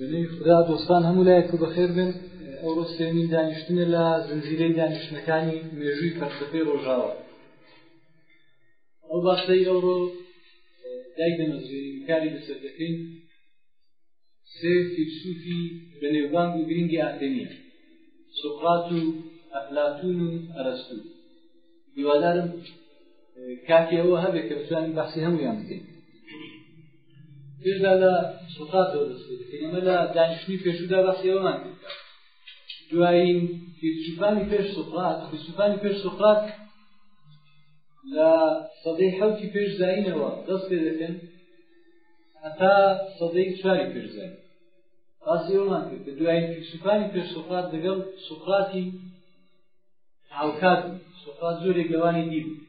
منەی خدا دۆستان هەموو لایەک و بەخێر بن ئەو ڕۆسێنی دانیشتنە لە زنجیرەی دانیشتنەکانی مێژووی فەلسفەی ڕۆژاوە ئەو باسەی ئەوڕۆ دای دەمەزرێنی کاری لەسەر دەکەین سێ فیلسوفی بەنێوبانگ و گرنگی ئاتێنی سوقات و ئەفلاتون و ئەرەستو هیوادارم کاتی ئەوە هەبێت کە بتوانین بەحسی هەمویان بکەین پێشدا لە سوقات دەستێت ئێمە لە دانیشتنی پێشودا باسی ئەومان دوایین فیلسوفانی پێش سوقات فیلسوفانی پێش سوقات لە سەدەی حەوتی پێش زینەوە دەست پێ دەکەن هەتا سەدەی چواری پێش زین باسی ئەومان کرد کە دوایین فیلسوفانی پێش سوقات لەگەڵ سوقاتی هاوکات سوقات زۆرێک لەوانی دی بوو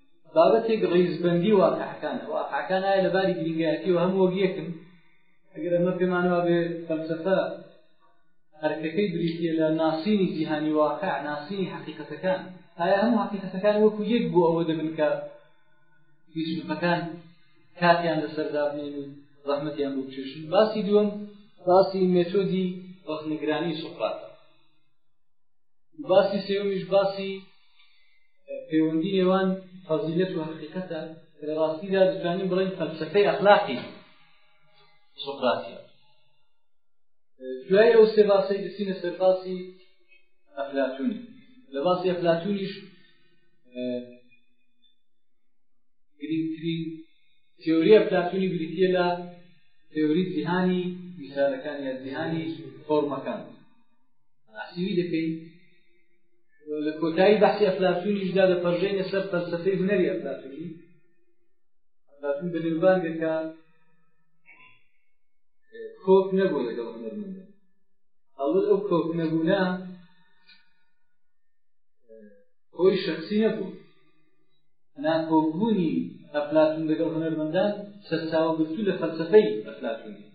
بابەتێک ڕیزبەندی واقعەکانە واقعەکان ئایا لە باری گرنگایەتی و هەم وەک یەکن ئەگەر ئەمە پێمانەوە بێ فەلسەفە هەرکەکەی بریتە لە ناسینی جیهانی واقع ناسینی حقیقەتەکان ئایا هەم حقیقەتەکان وەکو یەک بوو ئەوە دەبن کە فیلسوفەکان کاتیان لەسەردا بنێن و ڕەحمەتیان بۆ بچێشن باسی دووەم باسی مێتۆدی وەخنگرانی سوقراتە باسی سێومیش باسی پەیوەندی نێوان فەزیلەت و حقیقەتە لە ڕاستیدا دەتوانین بڵێن فەلسەفەی ئەخلاقی سوقراتیە دوای ئەو سێ باسی دەچینە سەر باسی ئەفلاتونی لە باسی ئەفلاتونیش گرنگترین تێوری ئەفلاتونی بریتە لە تێوری جیهانی میسالەکان یا جیهانی فۆرمەکان بەحسیوی دەکەین لە کۆتایی بەحسی ئەفلاتونیشدا لە پەرژەینە سەر فەلسفەی هونەری ئەفلاتونی ئەفلاتون بە نێوبانگەکە کۆک نەبوو لەگەڵ هونەرمەند ئەڵبەت ئەو کۆک نەبوونا خۆی شخصی نەبوو ناکۆبوونی ئەفلاتون لەگەڵ هونەرمەندان سەرچاوە گرتو لە فەلسفەی ئەفلاتونی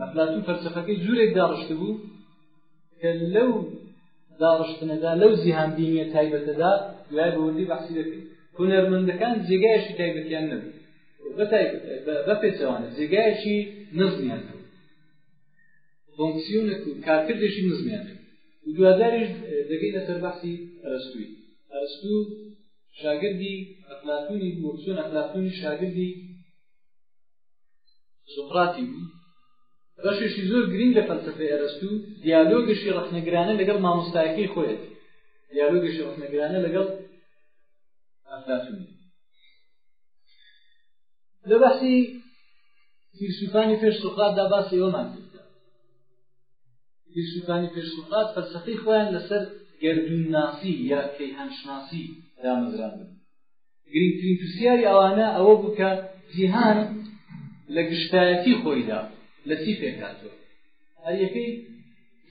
ئەفلاتون فەلسفەکەی جوورێک داڕشت بوو کە لەو داڕشتنەدا لەو جیهان بینیە تایبەتەدا دوای بەوردی بەحسی دەکەین هونەرمەندەکان جێگایشی تایبەتیان نەبوو بە پێچەوانە جێگایەکی نزمیان فۆنکسیونێک و کارکردێکی نزمیان و دوجاریش دەگەی لەسەر بەحسی ئەرستوی ئەرستو شاگردی ئەفلاتونی بۆ چۆن ئەفلاتونی شاگردی سوقراتی بوو بەشێکی زۆر گرنگ لە فەلسفەی ئەرستو دیالۆگەشی ڕەخنەگرانە لەگەڵ مامۆستایەکەی خۆیەت دیالۆگەشی ڕەخنەگرانە لەگەڵ ئەفلاتون لە بەسی فیلسوفانی پێش سوقراتدا باسی ئەومان کردە فیلسوفانی پێش سوقرات فەلسفەی خۆیان لەسەر گردون ناسی یا کەیهانشناسی دامەزراندن گرنگترین پرسیاری ئەوانە ئەوە بوو کە جیهان لە گشتایەتی خۆیدا لە چی پێکاتوە هەر یەکەی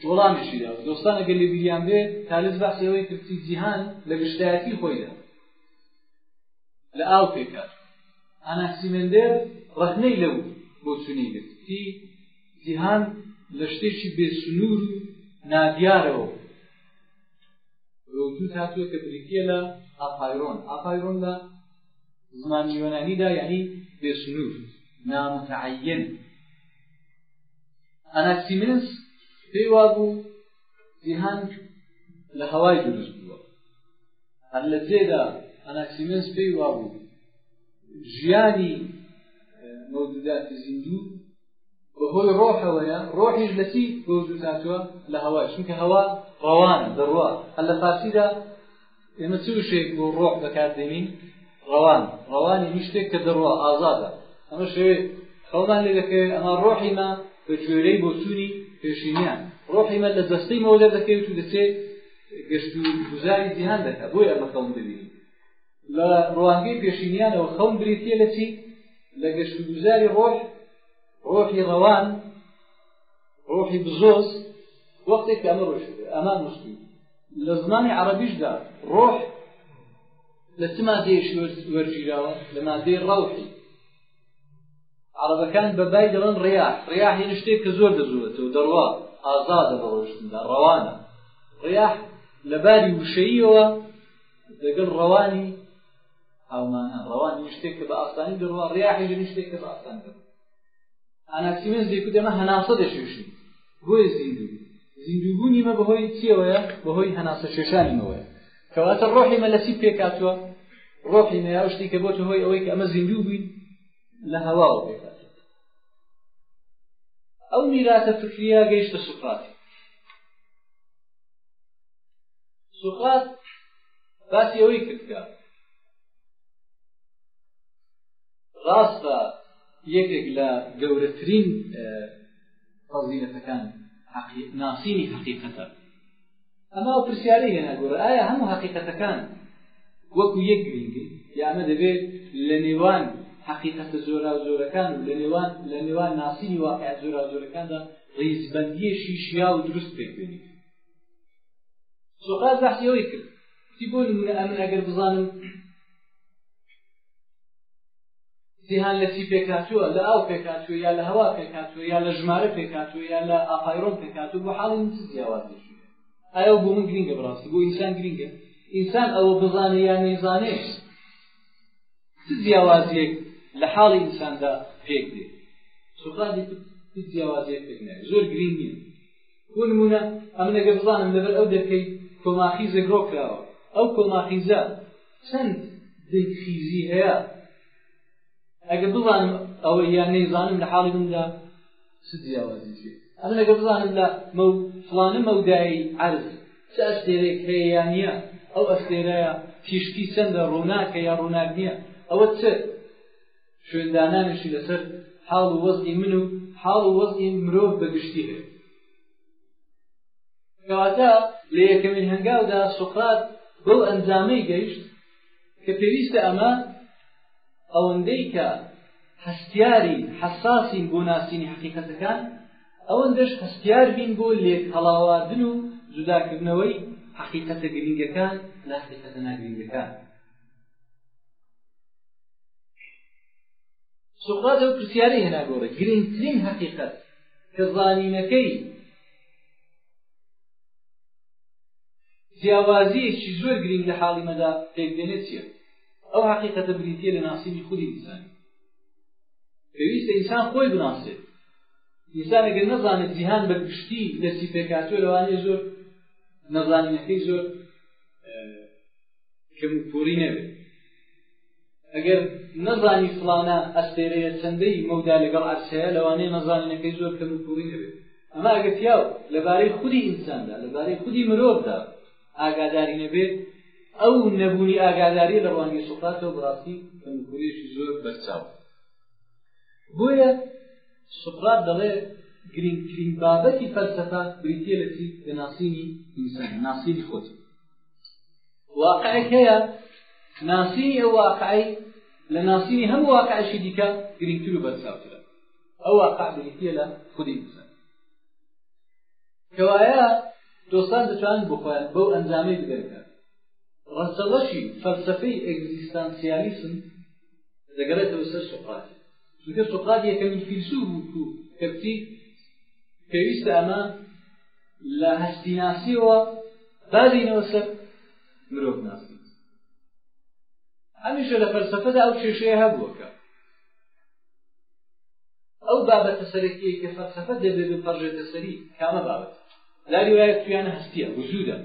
وەڵامشی دا دۆستان ئەگەر لە بیریان بێ تالز بەحسی ئەوەی کردی جیهان لە گشتایەتی خۆیدا لە ئاو پێکات ئاناکسیمەندێر ڕەخنەی لەو بۆ چونی گرتی جیهان لە شتێکی بێسنوور و نادیارەوە روتوز هاتووە کە بریتیە لە ئاپایرۆن ئاپایرۆن لە زمانی یۆنانیدا یعنی بێسنوور نامتعین ئەناکسیمنس پێی وابوو جیهان لە هەوای دروست بووە هەر لە جێدا ئەناکسیمنس پێی وابوو ژیانی مەودوداتی زیندوو بەهۆی ڕۆحەوەیە ڕۆحیش لە چی بەوجود هاتووە لە هەوا چونکە هەوا ڕەوانە دەڕوا هەر لە فارسیدا ئێمە چ وشێک بۆ ڕۆح بەکاردێنین ڕەوان ڕەوانی هیچ شتێک کە دەڕوا ئازادە ئەمە شێ خەڵمان لێ دەکەوێت ئەمە ڕۆحی مە بە گوێرەی بۆچوونی پێشینیان ڕۆحی مە لە جەستەی مەوە دەر دەکەوێت و دەچێت گەشت و گوزاری جیهان دەکات بۆی ئەمە خەڵم دەبینی لە ڕوانگەی پێشینیانەوە خەون بریتییە لە چی؟ لە گەشت و گوزاری ڕۆح، ڕۆحی ڕەوان، ڕۆحی بزۆز، وەختێک کە ئەمە ڕۆشت ئەمە نووسی لە زمانی عەڕەبیشدا ڕۆح لە چ مادەیەش وەرگیراوە لە مادەی ڕەوحی عەڕەبەکان بە بای دەڵێن ڕیا ڕیاح یعنی شتێک کە زۆر دەزووەتەوە دەڕوا ئازادە بە ڕۆشتندا ڕەوانە ڕیاح لە باری وشەیەوە دەگەڵ ڕەوانی هاومانان ڕەوانی شتێک کە بە ئاسانی دەڕوا ڕیاحی لە شتێک کە بە ئاسان دەڕوا ئەناکسیمێن زیکو دەمە هەناسە دەشوشی بۆیە زیندوو زیندووبوونی مە بەهۆی چیەوەیە بەهۆی هەناسە شێشانیمەوەیە کەواتە ڕۆحی مە لەسی پێکاتوە ڕۆحی مەیا شتی کە بۆتە هۆی ئەوەی کە ئەمە زیندوو بووین لە هەواوە پێکات ئەو میراتە فکریا گەیشتە سوپاتی سوقراس باسی ئەوەی کرد کە ڕاستە یەکێک لە گەورەترین فەزیلەتەکان ناسینی حقیقەتە ئەما ئەو پرسیارەی هێنا گۆرە ئایا هەموو حقیقەتەکان وەکو یەک گرنگی یامە دەبێت لە نێوان حقیقەتە زۆرا زۆرەکان و لە نێوان لە نێوان ناسینی واقع زۆرا زۆرەکاندا ڕیزبندیە شیشیا و دروست پێکبێنیت سۆقرات بەحسی ئەوەی کرد تی بۆ نمونە ئەمن ئەگەر بزانم جیهان لە چی پێکاتووە لە ئاو پێکاتوە یا لە هەوا پێکاتوە یا لە ژمارە پێکاتوە یا لە ئاپایرۆن پێکاتو بۆ حاڵی من چ جیاواز ئایا بۆ من گرینگە بڕاستی بۆ ئینسان گرینگە ئینسان ئەوە بزانێ یا نەیزانێ چ جیاوازیەک لە حاڵی ئینساندا پێک دێ سوقاتی جیاوازیەک پێک نایە زۆر گرینگ نییە بۆ نموونە ئەمن ئەگەر بزانم لەبەر ئەو دەرکەی کۆماخیزێک ڕۆ کراوە، ئەو کۆماخیزە چەند دلکخیزی هەیە، ئەگەر بزانم ئەوە یان نەیزانم لە حاڵی مندا چ جیاوازی ئەمن ئەگەر بزانم لە مەو فڵانە مەودایی عەرز چ ئەستێرێک هەیە یان نییە ئەو ئەستێرەیە تیشکی چەندە ڕووناکە یا ڕووناک نییە ئەوە چ شوێندانانیشی لەسەر حاڵ و وەزی من و حاڵ و وەزی مرۆڤ بەگشتی هەیە کەواتە لە یەکەمین هەنگاودا سوقات بەو ئەنجامەی گەیشت کە پێویستە ئەمە ئەوەندەی کە هەستیاری حەساسین بۆ ناسینی حقیقەتەکان ئەوەندەش هەستیار بین بۆ لێک هەڵاواردن و جوداکردنەوەی حقیقەتە گرنگەکان لە حقیقەتە ناگرنگەکان سوقرات ئەو پرسیارەی هێنا گۆڕێ گرنگترین حەقیقەت کە زانینەکەی جیاوازیەکی زۆر گرنگ لە حاڵی مەدا پێکدێنێت چیە ئەو حقیقەتە بریتە لە ناسینی خودی ئینسان پێویستە ئینسان خۆی بناسێت ئینسان ئەگەر نەزانێت جیهان بە گشتی لە چی پێکاتوە لەوانەیە زۆر نەزانینەکەی زۆر کەم و کوڕی نەبێت ئەگەر نەزانی فلانە ئەستێرەیە چەندەی مەودا لەگەڵ عەرشەیە لەوانەیە نەزانینەکەی زۆر کەم و کوڕی نەبێت ئەما ئەگە پیاو لەبارەی خودی ئینساندا لەبارەی خودی مرۆڤدا ئاگاداری نەبێت ئەو نەبوونی ئاگاداری لە ڕوانگەی سوقاتەوە بڕاستی کەم و کوڕیشی زۆر بەرچاو بۆیە سوقرات دەڵێ گرنگترین بابەتی فەلسەفە بریتیە لە چی لە ناسینی ئینسان ناسینی خۆت واقعێک هەیە ناسینی ئەو واقعی لە ناسینی هەموو واقعشی دیکە گرنگتر و بەرچاوترە ئەو واقع بریتە لە خودی ئینسان کەوایە دۆستان دەتوان بخۆیان بەو ئەنجامی بگەنکە ڕەچەڵەشی فەلسفەی ئەگزیستانسیالیسم دەگەڕێتەوە سەر سوقات چونکە سوقات یەکەمین فیلسوف بوو کەپتی پێویستە ئەمە لە هەستیناسیەوە بابینەوە سەر مرۆڤناسی هەمیشە لە فەلسەفەدا ئەو کێشەیە هەبووەکە ئەو بابەتە سەرەکیە کە فەلسەفە دەبێت بپەڕێتە سەری کامە بابەت لاری وایە تویانە هەستیە وجودە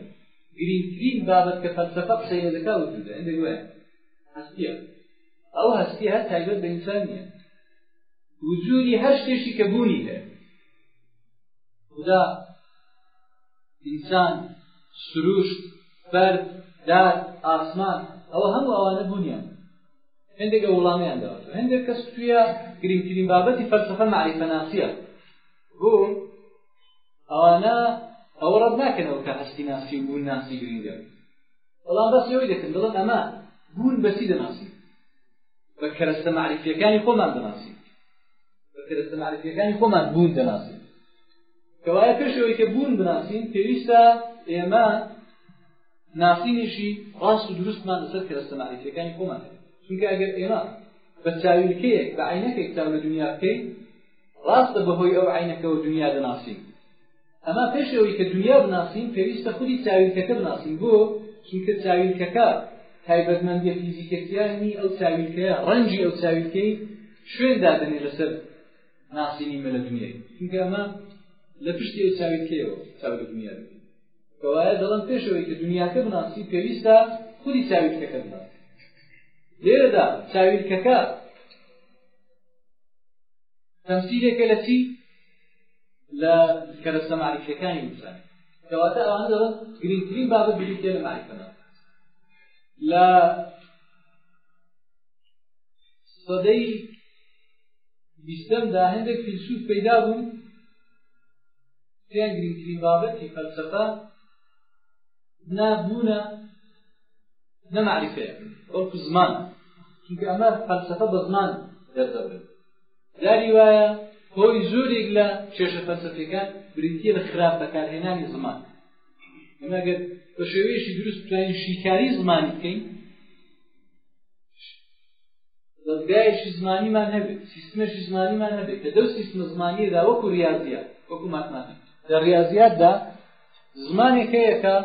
گرنگترین بابەت کە فەلسەفە قسەی لە دەکا وجودە ئەندێک وایە هەستیە ئەو هەستی هەر تایبەت بە ئینسان نیە وجودی هەر شتێکی کە بوونی هەیە خودا ئینسان سروشت بەر دار ئاسمان ئەوە هەموو ئەوانە بوونیان هەندێک وڵامیان داوە هەندێک کەس توە گرنگترین بابەتی فەلسفە معریفەناسیە بۆ ئەوانە ئەوە ڕەت ناکەنەوە کە هەستی ناسی بوون ناسی گرنگە بەڵام بەس ئەوەی دەکەن دەڵێن ئەمە بوون بەسی دەناسی بە کەرەستە معریفیەکانی خۆمان دەناسی بە کەرەستە مەعرفیەکانی خۆمان بوون دەناسین کەوایە پێشەوەی کە بوون بناسین پێویستە ئێمە ناسینیشی ڕاست و دروستمان لەسەر کەرەستە مەعرفیەکانی خۆمان چونکە ئەگەر ئێمە بە چاویلکەیەک بە عینەکێک چاو لە دنیا بکەین ڕاستە بەهۆی ئەو عینەکەەوە دنیا دەناسین ئەما پێش ئەوەی کە دونیا بناسین پێویستە خودی چاویلکەکە بناسین بۆ چونکە چاویلکەکە تایبەتمەندیە فیزیکەکیانی ئەو چاویلکەیە ڕەنجی ئەو چاویلکەی شوێن دادەنێ لەسەر ناسینی مەلە دنیای چونکە ئەمە لە پشتی ئەو چاویلکەیەوە چاو لە دنیا دەکەن کەوایە دەڵم پێشەوەی کە دنیاکە بناسی پێویستە خودی چاویلکەکە بناس لێرەدا چاویلکەکە تەمسیلێکە لە چی لە کەرەسە معرفیەکانی انسان کەواتە ئەوان دەڵێن گرنگترین بابەت بریتە لە معرفەدا لە سەدەی بیستەمدا هەندێک فیلسوف پەیدا بوون پێیان گرنگترین بابەتی فەلسەفە نابوونە نە معرفەیە بەڵکو زمان چونکە ئەمە فەلسەفە بە زمان دەردەبێت جاری وایە هۆی زۆرێک لە کێشە فەلسەفیەکان بریتیە لە خراپ بەکارهێنانی زمان ئەمەگەر بە شێوەیەشی دروست بتوانین شیکاری زمانی بکەین دەستگایەکی زمانیمان هەبێت سیستمێکی زمانیمان هەبێت کە دەو سیستمە زمانیەدا وەکو ریاضە وەکو ماتماتیک لە ریاضیاتدا زمانێک هەیەکە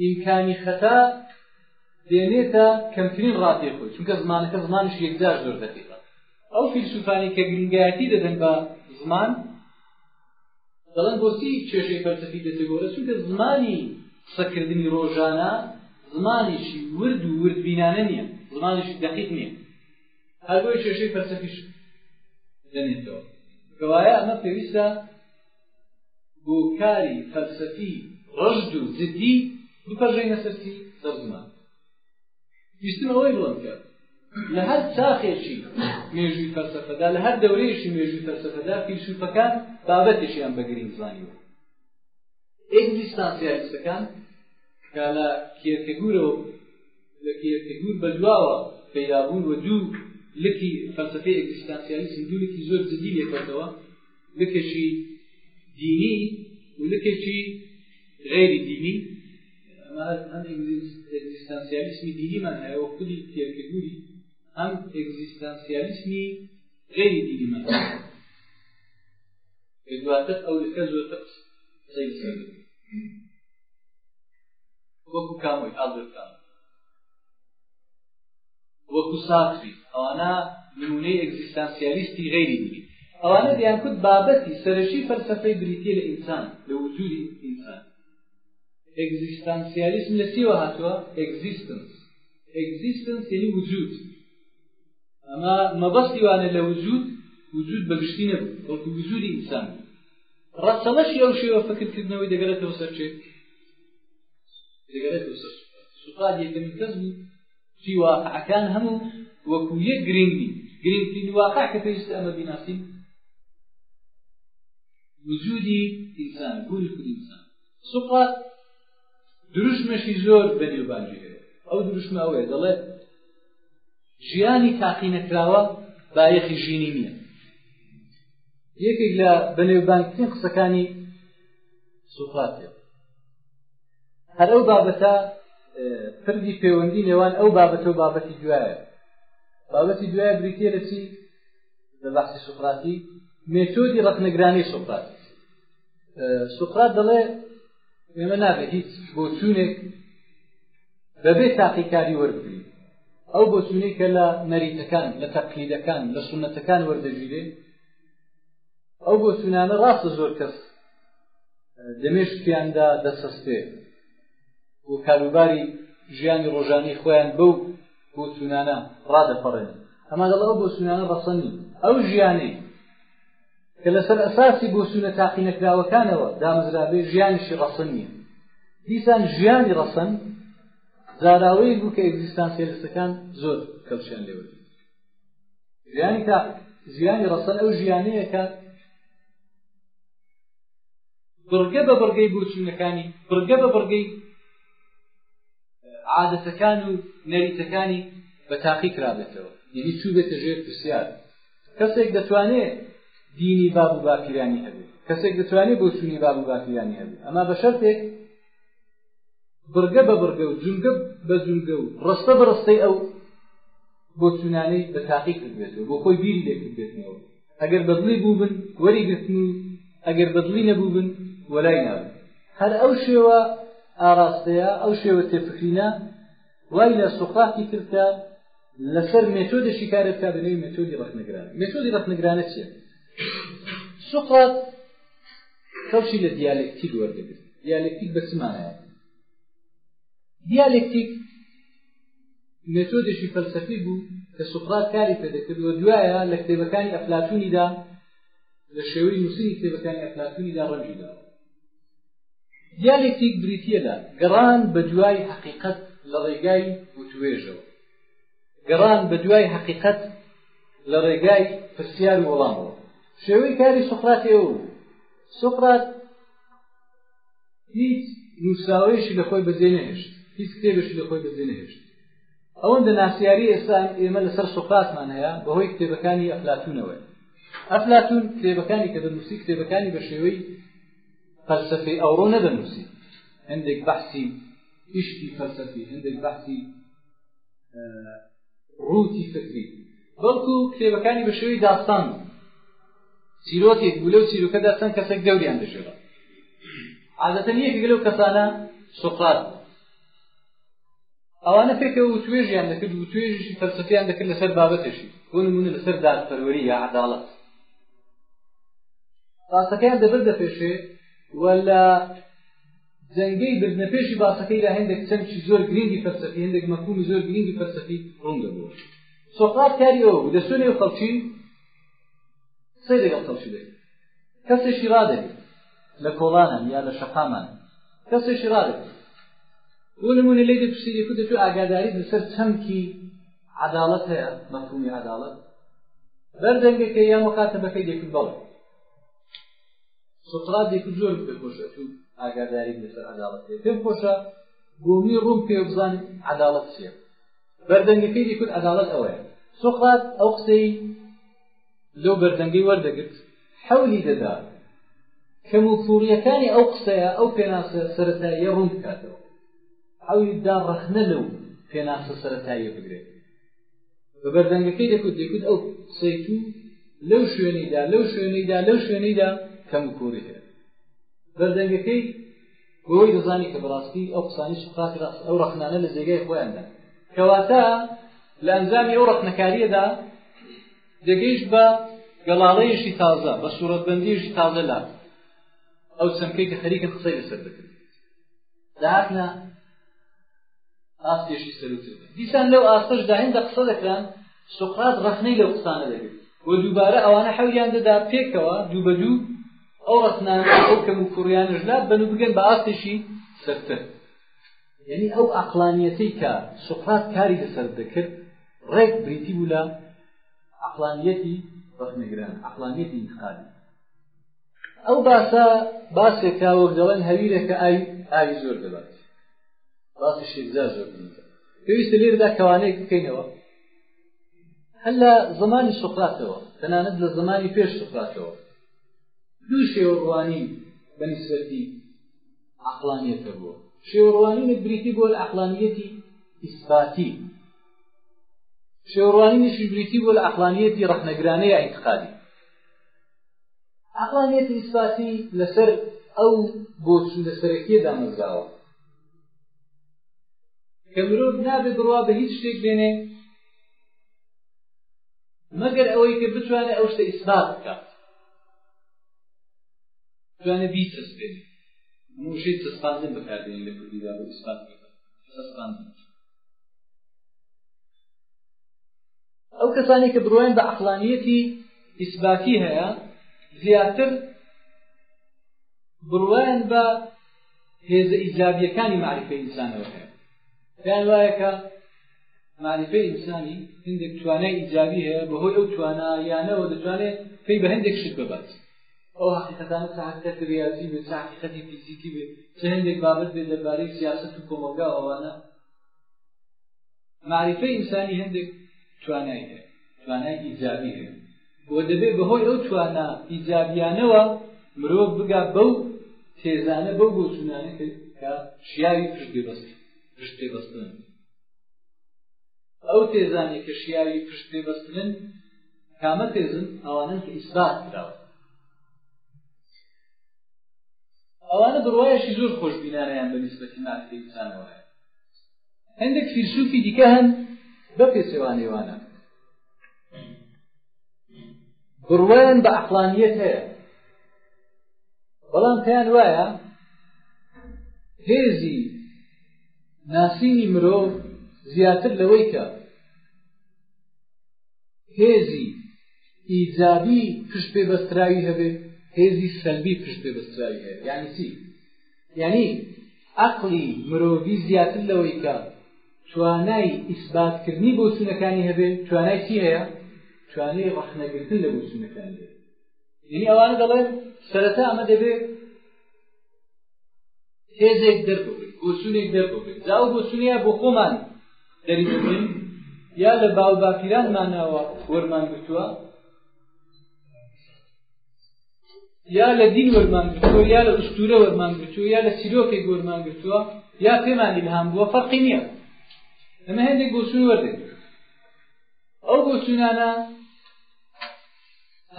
ئیمکانی خەتا دێنێتە کەمترین ڕادەی خۆی چونکە زمانەکە زمانیش یەکجار زۆر دەقیقە ئەو فیلسوفانی کە گرنگایەتی دەدەن بە زمان دەڵێن بۆچی کێشەی فەلسەفی دەتێگۆرە چونکە زمانی قسەکردنی ڕۆژانە زمانیشی ورد و ورد بینانە نییە زمانیشی دەقیق نییە هەر بۆی کێشەی فەلسەفیش دەنێتەوە گەوایە ئەمە پێویستە بۆ کاری فەلسەفی ڕەشد و جدی بپەژێنە سەر چی سەر زمان ویستم ئەوەی بڵند کە لە هەر چاخێکی مێژووی فەلسەفەدا لە هەر دەورەیەکی مێژووی فەلسەفەدا فیلسوفەکان بابەتێکیان بە گرنگ زانیوە ئێگزیستانسیالیستەکان کە لە کێرکەگورەوە لە کێرکەگور بە دواوە پەیدابوون و دوو لکی فەلسەفەی ئێگزیستانسیالیسم دوو لکی زۆر جدی لێکەوتەوە لکێکی دینی و لکێکی غیری دینی هەم ئەگزیستانسیالیسمی دینیمان هەیە و خودی تێکردووی هەم ئەگزیستانسیالیسمی غیری دینیمان دواتر ئەو لکە زۆرتر قسەی لەسەر وەکو کامۆی ئاڵبەرکان وەکو سارتری ئەوانە نمونەی ئەگزیستانسیالیستی غەیری دینی ئەوانە دیان کوت بابەتی سەرەکی فەلسەفەی بریتیە لە ئینسان لە وجودی ئینسان ئەگزیستانسیالیسم لە سیوە هاتووە ئەگزیستنس ئەگزیستنس یعنی وجود ئەمە مەبەستی وانە لە وجود وجود بەگشتی نەبوو بەڵکو وجودی ئینسان ڕەسەڵەشی ئەو شێوە فکرکردنەوەی دەگەرێتەوە سەرچێت دەگەرێت و سەر سوپاد یەکەم کەس بوو چی واقعەکان هەموو وەکو یەک گرنگ بی گرنگترین واقع کە پێویستە ئەمە بیناسین وجودی ئینسان بوونی خود ئینسان سوپاد دروشمەشی زۆر بەنێوبانجی هەیە ئەو دروشمە ئەوەیە دەڵێت ژیانی تاقینەکراوە بایەخی ژینی نییە یەکێک لە بەنێوبانگترین قسەکانی سوقاتێ هەر ئەو بابەتە پردی پەیوەندی نێوان ئەو بابەتە و بابەتی دوایە بابەتی دوایە بریتە لە چی لە بەحسی سوقراتی مێتۆدی ڕەخنەگرانی سوقرات سوقرات دەڵێ ئێمە نابێت هیچ بۆچوونێک بەبێ تاقیکاری وەربگرین ئەو بۆچوونەی کە لە نەریتەکان لە تەقلیدەکان لە سونەتەکان وەردەگیرێ ئەو بۆچوونانە ڕاستە زۆر کەس دەمێشکیاندا دەسەستێ و کاروباری ژیانی ڕۆژانی خۆیان بەو بۆچوونانە ڕادەپەڕێن ئەما دەڵ ئەو بۆچوونانە ڕەسەنی ئەو ژیانەی کە لەسەر ئەساسی بۆچوونە تاقینەکراوەکانەوە دامەزرابێ ژیانیشی ڕەسەن نیە دیسان ژیانی ڕەسەن زاراوەیەک بوو کە ئێگزیستانسیەلستەکان زۆر کەوچیان لێوە ژیانی تا ژیانی ڕەسەن ئەو ژیانەیە کە بڕگە بە بڕگەی بۆچوونەکانی بڕگە بە بڕگەی عادەتەکان و نەریتەکانی بە تاقی کرابێتەوە یعنی چوو بێتە ژێر پرسیار کەسێک دەتوانێت دینی باب و باپیرانی هەبێت کەسێک دەتوانێت بۆچوونی باب و باپیرانی هەبێت ئەما بە شەرتێک بڕگە بە بڕگە و جونگە بە جونگە و ڕستە بە ڕستەی ئەو بۆ چونانەی بە تاقی کردێتەوە بۆ خۆی بیری لێکردێتنەوە ئەگەر بەدڵی بوو بن وەری گرتن و ئەگەر بەدڵی نەبوو بن وەلای ناون هەر ئەو شێوە ئاراستەیە ئەو شێوە تێفکرینە وای لە سوقراتی کردکە لەسەر مێتۆدێکی کارێک تا بنێوی مێتۆدی ڕخنەگران مێتۆدی ڕخنەگرانە چیە سوقرات کەڵکی لە دیالکتیک وەردەگرت دیالکتیک بە چ مانایە دیالکتیک مێتۆدێکی فەلسەفی بوو کە سوقرات کاری پێدەکردوە دوایە لە کتێبەکانی ئەفلاتونیدا لە شێوەی نووسینی کتێبەکانی ئەفلاتونیدا ڕەنگیدا دیالکتیک بریتە لە گەڕان بە دوای حقیقت لە ڕێگای وتوێژەوە گەڕان بە دوای حەقیقەت لە ڕێگای پرسیار و وەڵامەوە شێوەی کاری سوقرات ئێوە بوو سوقرات هیچ نووسراوەیەشی لە خۆی بەجێ نەهێشت هیچ کتێبێکی لە خۆی بەجێ نەهێشت ئەوەندە ناسیاری ئێستا ئێمە لەسەر سوقراتمان هەیە بەهۆی کتێبەکانی ئەفلاتونەوە ئەفلاتون کتێبەکانی کە دەنووسی کتێبەکانی بە شێوەی فەلسفەی ئەوڕۆ نەدەنووسی هەندێک بەحسی عشقی فەلسفی هەندێک بەحسی ڕووتی فکری بەڵکو کتێبەکانی بە شێوەی داستان چیرۆکێک بوو لەو چیرۆکەدا چەند کەسێک دەوریان دەژێرە عادەتەن یەکێک لەو کەسانە سوقرات ئەوانە پێکەوە توێژیان دەکرد و توێژی فەلسفیان دەکرد لەسەر بابەتێکی بۆ نمونە لەسەر دادپەروەری یا عەداڵەت ڕاستەکەیان دەبەر دەپێشێ و لە جەنگەی بردنەپێشی باسەکەیدا هەندێک چەمکی زۆر گرنگی فەلسەفی هەندێک مەفهومی زۆر گرنگی فەلسەفی ڕوون دەبوو سۆقرات کاری ئەوە بوو دەچوو نێو خەڵکی قسەی لەگەڵ خەڵکی دەکرد کەسێکی ڕادەکرد لە کۆڵانان یا لە شەقامان کەسێکی ڕادەکرد بۆ نمونە لێ دەپرسیری خودت تو ئاگاداری لەسەر چەمکی عداڵەت هەیە مەفهومی عداڵەت بەردەنگەکە یا مخاتبەکەی دەکرد بەڵێ سقرات دێک زۆر پێ خۆشە تو ئاگاداری لەسەر عەداڵەت پێ پێم خۆشە گۆمی ڕوون پێ بزان عەداڵەت چیە بەردەنگەکەی دیکرد عەداڵەت ئەوەیە سقرات ئەو قسەی لەو بەردەنگەی وەردەگرت حەولی دەدا کەم و فوریەکانی ئەو قسەیە ئەو پێناسە سەرەتاییە ڕوون بکاتەوە حەولی دا ڕەخنە لەو پێناسە سەرەتاییە بگرێت بە بەردەنگەکەی دەکوت دەکوت ئەو قسەی تو لەو شوێنیدا لەو شوێنیدا لەو شوێنیدا کەم کوڕی هەیە بەردەنگەکەی بۆی دەزانی کە بەڕاستی ئەو قسانی شقات ڕاس ئەو ڕخنانە لە جێگای خۆیاندا کەواتە لە ئەنجامی ئەو ڕخنەکاریەدا دەگەیشت بە گەڵاڵەیەشی تازە بە سوورەتبندیشی تازە لا ئەو چەمکەی کە خەریکە قسەی لەسەر دەکرد داهاتنا ئاستێکی سەرتر دیسان لەو ئاستەشدا هێندە قسە دەکران سوقرات ڕەخنەی لەو قسانە دەگرت و دووبارە ئەوانە حەویان دەدا پێکەوە دوو بە دوو ئەو ڕەخنانە ئەو کەم و کوڕیانش لا بەن و بگەن بە ئاستێکی سەرتر یعنی ئەو عقلانیەتەی کە سوقرات کاری لەسەر دەکرد ڕێک بریتی بوو لە عقلانیەتی ڕەخنەگران عقلانیەتی انتقادی ئەو باسە باسێکە وەک دەڵێن هەویرەکە ئاوی ئاوی زۆر دەبات باسی شێکجا زۆر پێویستە لێردا کەوانەیەک بکەینەوە هەر لە زمانی سوقراتەوە تەنانەت لە زمانی پێش سوقراتەوە دوو شێوەڕوانی بەنیسبەتی عقلانیەتە بووە شێوەڕوانینێک بریتی بۆ لە عقلانیەتی ئیسباتی شێوەڕوانینیشی بریتی بۆ لە عقلانیەتی ڕەخنەگرانەیە ئینتقادی عەقڵانیەتی ئیسپاتی لەسەر ئەو بۆچوونە سەرەکیە دامەزراوە کە مرۆڤ نابێ بڕوا بە هیچ شتێک بێنێ مەگەر ئەوەی کە بتوانێت ئەو شتە ئیسبات بکات بتوانێت بیچەسپێنێ هەموو شێت چەسپاندن بەکاردێنی لە کوردیدا بۆ ئیسبات بکات چەسپاندن ئەو کەسانەی کە بڕوایان بە عەقڵانیەتی ئیسباتی هەیە زیاتر بڕوایان بە هێزە ئیجابیەکانی معرفەی ئینسانەوە هەیە پێیان وایە کە معرفەی ئینسانی هندێک توانای ئیجابی هەیە بەهۆی ئەو توانایانەوە دەتوانێت پێی بە هەندێک شت ببات ئەو حقیقەتانە چ حقیقەتی ریاضی بێت چ حقیقەتی فیزیکی بێت چ هەندێک بابەت بێت دەربارەی سیاست و کۆمەڵگا ئەوانە مەعریفەی ئینسانی هەندێک توانای هەیە توانای ئیجابی هەیە بۆ دەبێت بەهۆی ئەو توانا ئیجابیانەوە مرۆڤ بگا بەو تێزانە بەو بۆچوونانە کرد کە شیاوی پشت بێبەست پشت پێبەستن ئەو تێزانێک کە شیاوی پشت پێبەستن کامە تێزن ئەوانن کە ئیسبات کراوە ئەوانە بڕواایشی زۆر خۆشببینانیان بە نسبەتی ماکەی بزانەوە هەندێک فیلسوفی دیکە هەن بە پێچەوانەیوانە بڕوایان بە عقلانیت هەیە بەڵام پێیان وایە هێزی ناسینی مرۆڤ زیاتر لەوەی کە هێزی ئیجابی پشت پێ بەستراوی هەبێ هێزی سەلبی پشت پێ بەستراوی هەیە یعنی چی یعنی عەقڵی مرۆڤی زیاتر لەوەی کە توانای ئیسباتکردنی بۆچوونەکانی هەبێت، توانای چی هەیە؟ توانای ڕەخنەگرتن لە بۆچوونەکانی هەیە. یعنی ئەوانە دەڵێن سەرەتا ئەمە دەبێت تێزێک دەرببێت، بۆچوونێک دەرببێت، جا ئەو بۆچوونەیە بۆ خۆمان دەری ببین یا لە باوباپیرانمانەوە وەرمان گرتووە، یا لە دین وەرمان گرتووە یا لە ئوستورە وەرمان گرتووە یا لە چیرۆکێک وەرمان گرتووە یا پێمان ئیلهام بووە فەرقی نییە ئەمە هەندێک بۆچوون وەردێت ئەو بۆچوونانە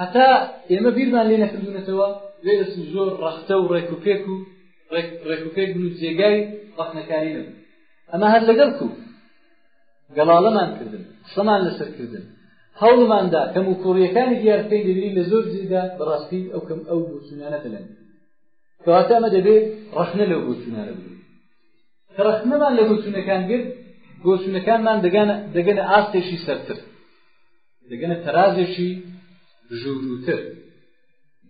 هەتا ئێمە بیرمان لێ نەکردوونەتەوە وێرس و زۆر ڕەختە و ڕێک و پێک و ڕێک و پێک بن و جێگای ڕەخنەکاری نەبوو ئەمە هەر لەگەڵ کوو گەڵاڵەمان کردن قسەمان لەسەر کردن هەوڵماندا کەم و کوڕیەکانی دیار بکەین دەبینین لە زۆر جێدا بەڕاستی ئەو کەم ئەو بۆچوونانە دەلەن کەواتە ئەمە دەبێت ڕەخنە لەو بۆچوونانە بگرین کە ڕەخنەمان لە بۆچوونەکان گرت بۆچوونەکانمان دەگەنە دەگەنە ئاستێکی سەرتر دەگەنە تەرازێکی ژوروتر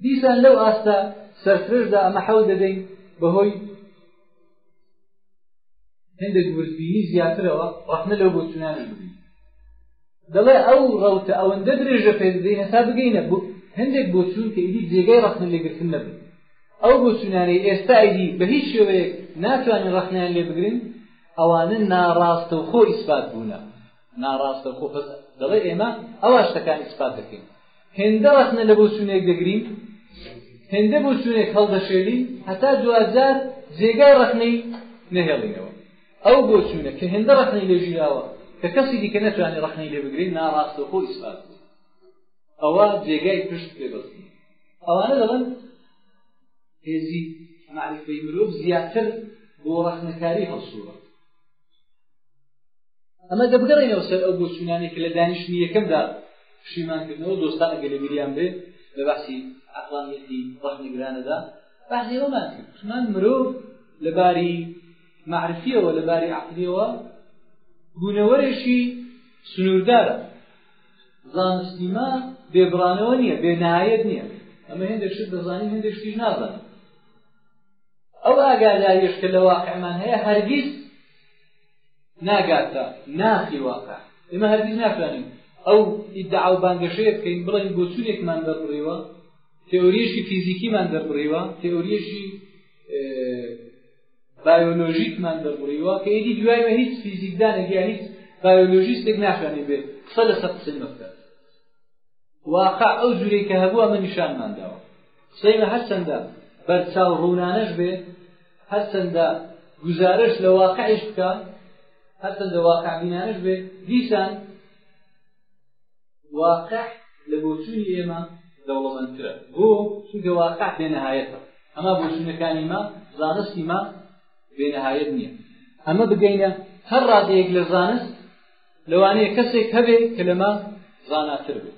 دیسان لەو ئاستە سەرترشدا ئەمە حەول دەدەین بەهۆی هندێک وردبینی زیاترەوە ڕەخنە لەو بۆچونانە بگرین دەڵێ ئەو ڕەوتە ئەوەندە درێژە پێ بدەین هەتا بگەینە هەندێک بۆچوون کە ئیدی جێگای ڕەخنە لێگرتن نەبن ئەو بۆچوونانەی ئێستا ئیدی بە هیچ شێوەیەک ناتوانین ڕەخنەیان لێ بگرین ئەوانە ناڕاستەوخۆ ئیسبات بوونە ناڕاستە خۆ بەس دەڵێ ئێمە ئەوا شتەکانی سپات دەکەین هێندە ڕەخنە لە بۆچوونێک دەگرین هێندە بۆچوونێک هەڵدەشێلین هەتا دوجار جێگای ڕەخنەی نەهێڵینەوە ئەو بۆچوونە کە هێندە ڕەخنەی لێ ژیراوە کە کەسی دیکە نەتوانانی ڕەخنەی لێ بگرین ناڕاستە خۆ ئیسپات ئەوە جێگای پشت پێ بەستین ئەوانە دەڵێن هێزی معرفەی مرۆڤ زیاتر بۆ ڕەخنەکاری هەڵسووە ئەمە دەبگەڕێنەوە سەر ئەو بۆچوونانێک کە لە دانیشتنی یەکەمدا پشیمان کردنەوە دۆستان ئەگەر لە بیریان بێ لە بەحسی عەقڵانیەتی ڕەخنەگرانەدا بەحسی ئەومان کرد پشمان مرۆڤ لە باری معرفیەوە لە باری عەقلیەوە بوونەوەرێکی سنووردارە زانستی ما بێبڕانەوە نییە بێنایەت نییە ئەمە هێندێک شت دەزانین هێندێک شتیش نازانین ئەو ئاگاداریش کە لە واقعمان هەیە هەرگیز ناگاتە ناخی واقع ئێمە هەرگیز ناتوانین ئەو ئیدعا و بانگەشەیە بکەین بڵێن بۆچونێکمان دەربڕیوە تئۆریەشی فیزیکیمان دەربڕیوە تئۆریەشی بایۆلۆژیکمان دەربڕیوە کە ئیدی دوای بە هیچ فیزیکدانێک یا هیچ بایۆلۆژیستێک ناتوانێت بێت قسە لەسەر قسەی مەبکات واقع ئەو جورەی کە هەبووە من نیشانمان داوە حوسەینە هەرچەندە بەرچاو ڕوونانەش بێ هەرچەندە گوزارش لە واقعش بکە هەرچەندە واقعبینانەش بێ دیسان واقع لە بۆچووی ئێمە دەوڵەمەندترە بۆ چونکە واقع بێنەهایەتە ئەما بۆچوونەکانی ما زانستی ما بێنەهایەت نییە ئەمە بگەینە هەر ڕادەیەک لە زانست لەوانەیە کەسێک هەبێ کە لەمە زاناتر بێت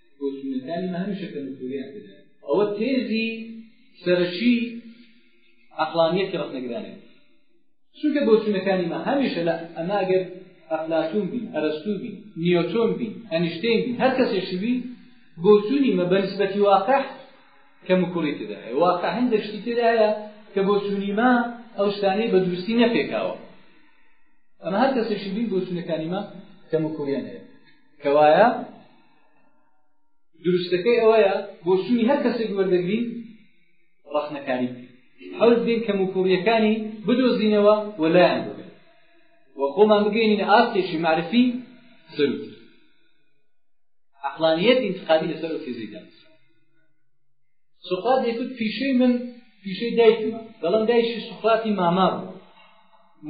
بۆچوونەکانی من هەمیشە کە مکتوبیان کردن ئەوە تێزی سەرەکی عقلانیەتی ڕەخنەگرانێت چونکە بۆچوونەکانی ما هەمیشە لە ئەماگەر ئەفلاتون بین ئەرستو بین نیۆتۆن بین ئەنیشتین بین هەر کەسێکی بین بۆچوونی مە بەنسبەتی واقع کە مکوڕی تێدایە واقع هەندێک شتی تێدایە کە بۆچوونی ما ئەو شتانەی بە دروستی نەپێکاوە ئەمە هەر کەسێکی بین بۆچوونەکانی ما کە مکوڕیان هەیە کەوایە دروستەکەی ئەوەیە بۆ سوی هەر کەسێک وەردەگرین ڕەخنەکاری حەوز بین کەم و کوڕیەکانی بدۆزینەوە وەلایان بگەن و خۆمان بگەینە ئاستێکی معرفی سەروت عقلانیت انتقادی لەسەر فیزیکدا سقراط دەیکوت پیشەی من پیشەی دایکمە دەڵم دایشی سقراتی ماما بوو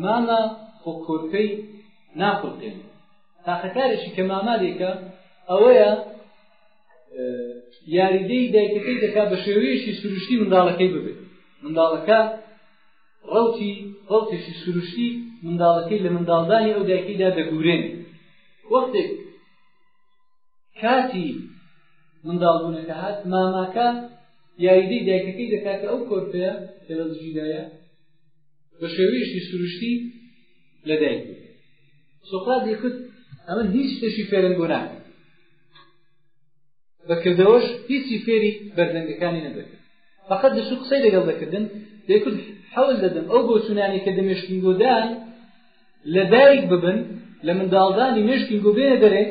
ماما خۆ کۆرپەی ناخڵقێنێ تاقەکارێکی کە مامالێکە ئەوەیە یاریدەی دایکەکەی دەکات بە شێوەیەشی سروشتی منداڵەکەی ببێت منداڵەکە ڕوتی ڕوتێکی سروشتی منداڵەکەی لە منداڵدانی ئەو دایکیدا دەگورێن وەختێک کاتی منداڵبوونەکە هات ماماکە یاریدەی دایکەکەی دەکات کە ئەو کۆرپەیە کە لە دژیدایە بە شێوەیەشی سروشتی لە دایک سوقرات دەیکوت ئەمە هیچ شتێکی فێرن بۆ ناکەن بە کردەوەش هیچی فێری بەردەنگەکانی نەدەکرد فقط دەشو قسەی لەگەڵ دەکردن دەیکوت حەول دەدەن ئەو بۆچوونانی کە دەمێشکین گۆدان لە دایک ببن لە منداڵدانی مێشکین گۆ بێنە دەرێ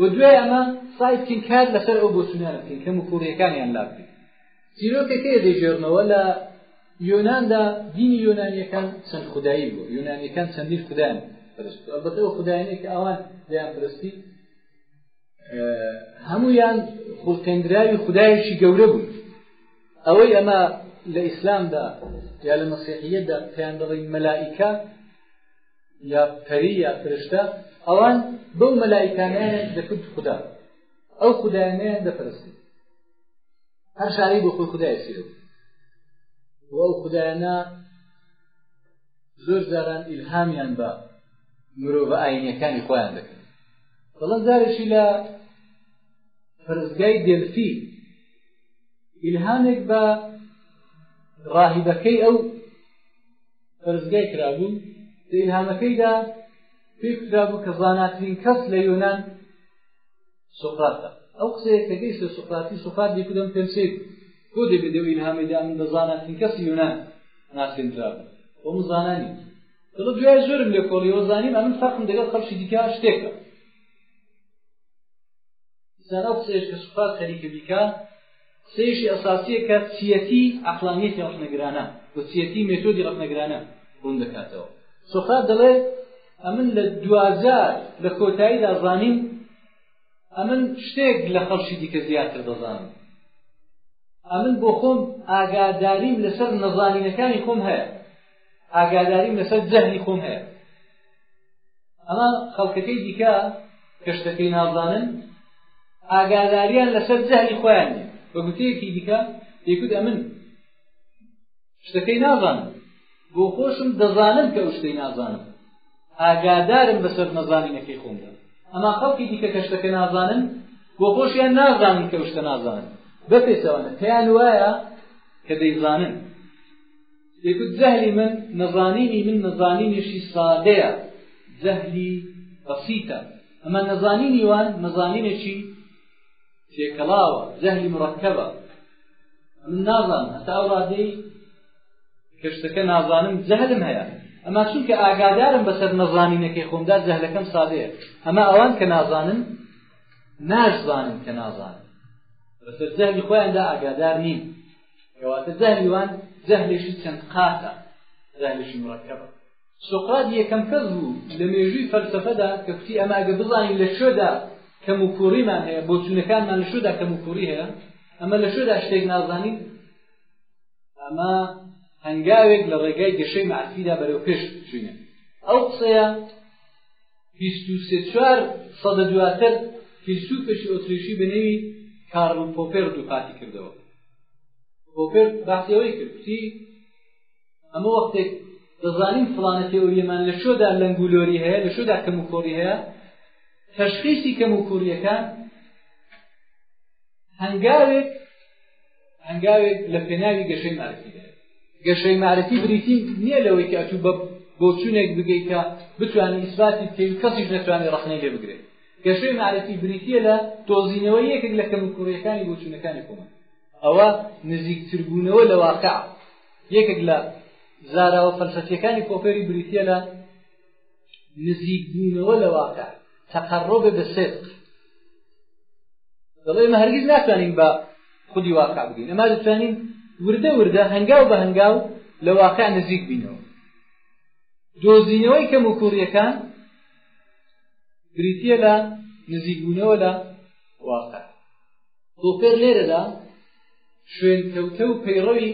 و دوای ئەمە سای بکەین کار لەسەر ئەو بۆچوونانە بکەین کەم و کوڕیەکانیان لا بکەین چیرۆکەکەی دەیگێڕنەوە لە یۆناندا دینی یۆنانیەکان چەند خودایی بوو یۆنانیەکان چەندین خودیان پرست ئەلبەتە ئەو خودایانەی کە ئەوان دەیان پرستی هەمویان خوڵقێندراوی خودایەکی گەورە بوو ئەوەی ئەمە لە ئیسلامدا یا لە مەسیحیەتدا پێیان دەڵی مەلائیکە یا پەری یا فرشتە ئەوان بەو مەلایکانیان دەکرد خوددا ئەو خوددایانیان دەپرستی هەر شارەی بۆ خۆی خدای سێ بۆ ئەو خدایانە زۆر جاران ئیلهامیان بە مرۆڤە ئاینەکانی خۆیان دەکەن بەڵام جارێکی لە پرزگای دێلفی ئیلهامێک بە ڕاهیبەکەی ئەو پرزگای کرابوو لە ئیلهامەکەیدا پێی کرابوو کە زاناترین کەس لە یۆنان سوقراتە ئەو قسەیە کە گەیشتە سوقراتی سوقرات لێ کردم پێم سیر بۆ دەبێت لەو ئیلهامەی دا من دەزانە کەسی یونان ناسێنرا بوو بۆ من زانانی دڵە دوای زۆرم لێ کۆڵیەوە زانیم ئەمن فەرقم دەگەڵ خەڵکی دیکە شتێکە زانە قسەیەش کە سوقرات خەریکە بیکە قسەیەکی ئەساسییە کە چییەتیی عەقڵانییەتی ڕەخنەگرانە و چییەتیی مێتۆدی ڕەخنەگرانە ڕوون دەکاتەوە. سۆقرات دەڵێ، ئەمن لە دواجار لە کۆتاییدا زانیم ئەمن شتێک لە خەڵکی دیکە زیاتر دەزانم. ئەمن بۆ خۆم ئاگاداریم لەسەر نەزانینەکانی خۆم هەیە. ئاگاداریم لەسەر جەهلی خۆم هەیە ئەمە خەڵکەکەی دیکە کە شتەکەی نازانن ئاگاداریان لەسەر جەهلی خۆیان بە گوتەیەکی دیکە دەیکوت ئەمن شتەکەی نازانم بۆ خۆشم دەزانم کە ئەو شتەی نازانم ئاگادارم بەسەر نەزانینەکەی خۆمدا ئەما خەڵکی دیکە کە شتەکە نازانن بۆ خۆشیان نازانن کە شتە نازانن بەپێچەوانە پێیان وایە کە دەیزانن دەیگوت جەهلی من نەزانینی من نەزانینێکی سادەیە جەهلی بەسیتە ئەمە نەزانینی وان نەزانینێکی تێکەڵاوە جەهلی مڕەکەبە من نازان هەتا ئەو ڕادەی کەشتەکە نازانم جەهلم هەیە ئەما چونکە ئاگادارم بەسەر نەزانینەکەی خۆمدا جەهلەکەم سادەیە ئەما ئەوان کە نازانن ناشزانن کە نازانن بەسەر جەهلی خۆیاندا ئاگادار نین کەواتە جەهلی وان جەهلێکی چەند قاتە جەهلێکی مرەکەبە سۆقرات یەکەم کەس بوو لە مێژووی فەلسەفەدا کە کوتی ئەمە ئەگە بزانین لە شوێدا کەم و کوڕیمان هەیە بۆ چونەکانمان لە شوێدا کەم و کوڕی هەیە ئەمە لە شوێدا شتێک نازانین ئەمە هەنگاوێک لە ڕێگای گەشەی مەعرفیدا بەرەو پێش چوینە ئەو قسەیە بیست و سێ چوار سەدە دواتر فیلسوفێکی ئۆتریشی بە نێوی کارل پۆپێر دووپاتی کردەوە پۆپێر باسی ئەوەی کرد کوتی ئەمە وەختێک دەزانین فڵانە تێوریەمان لە شۆدا لەنگ و لۆری هەیە لە شۆدا کەم و کۆڕی هەیە تەشخیسی کەم و کوڕیەکان هەنگاوێک هەنگاوێک لە پێناوی گەشەی مارکی گەشەی مارکی بریتی نییە لەوەی کە ئەتوو بە بۆچوونێک بگەیت کە بتوانانی ئیسباتی تێوی کەسیش نەتوانێت ڕخنەی لێ بگرێت گەشەی مارکی بریتە لە دۆزینەوە یەکێک لە کەم کوڕیەکانی بۆچوونەکانی خۆمان ئەوە نزیکتربوونەوە لە واقع یەکێک لە زاراوە فەلسەفیەکانی پۆپەری بریتە لە نزیک بوونەوە لە واقع تەقەڕۆ بێ بە سێت دەڵێ ئمە هەرگیز ناتوانین بە خودی واقع بگەین ئەما دەتوانین وردە وردە هەنگاو بە هەنگاو لە واقع نزیک بینەوە دۆزینەوەی کەم و کوڕیەکان بریتە لە نزیکبوونەوە لە واقع بۆپێر لێرەدا شوێن کەوتە و پەیڕەوی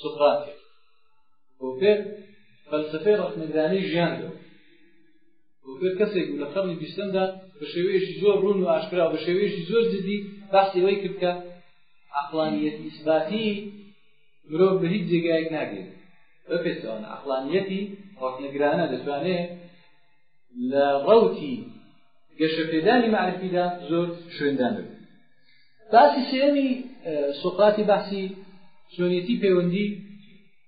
سوقراتێک بۆپێر فەلسەفەی ڕەخنەگرانەی ژیاندا وەکوێ کەسێک بوو لە قەڕنی بیستەمدا بە شێوەیەکی زۆر ڕوون و ئاشکرا بە شێوەیەکی زۆر جدی باسی ئەوەی کرد کە عقلانیەت ئیسباتی مرۆڤ بە هیچ جێگایەک ناگرێت بە پێچەوانە عقلانیەتی ڕەخنەگرانە دەتوانێت لە ڕەوتی گەشەپێدانی معرفیدا زۆر شوێندان بێت باسی سێمی سوقاتی باسی چۆنیەتی پەیوەندی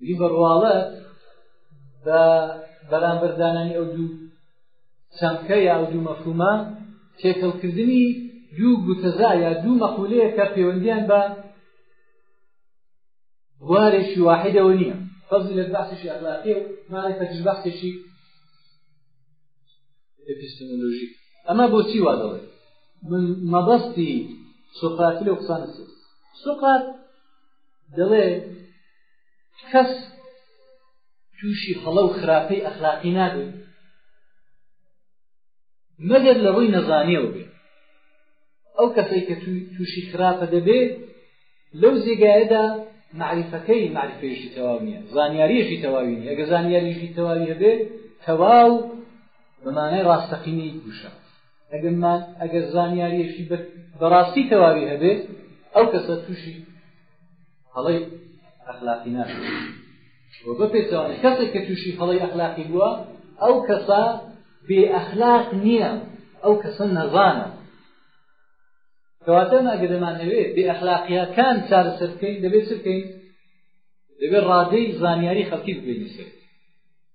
بری بە ڕواڵەت بە بەرامبەر دانانی ئەو دوو چەمکە یا ئەو دوو مەفهومە تێکەڵکردنی دوو گوتەزا یا دوو مەقولەیە کە پەیوەندیان بە بوارێکی واحدەوە نییە فەزی لە بەحسێکی ئەخلاقی و ماڵی فەتش بەحسێکی ئەپیستمۆلۆژی ئەمە بۆچی وا دەڵێت من مەبەستی سوقراتی لەو قسانە سوقات دەڵێ کەس تووشی هەڵە و خراپەی ئەخلاقی نابێت مەگەر لە ڕووی نەزانیەوە بێت ئەو کەسەی کە تووشی خراپە دەبێت لەو زێگایەدا معریفەکەی معریفەیەشی تەواو نییە زانیاریەکی تەواوی نیە گە زانیاریشی تەواوی هەبێت تەواو بەمانای ڕاستەقینی گوشە ئەگەر زانیاریەکی بەڕاستی تەواوی هەبێت ئەو کەسە تووشی هەڵی ئەخلاقی نابێت بۆ بە پێچوانە کەسێک کە تووشی هەڵی ئەخلاقی بووە ئەو کەسە بێ ئەخلاق نییە ئەو کەسە نەزانە کەواتە ئەگە دەمانەوێت بێ ئەخلاقیەکان چارەسەرکەین دەبێت سکەین دەبێت ڕادەی زانیاری خەڵکی ببێنی سەر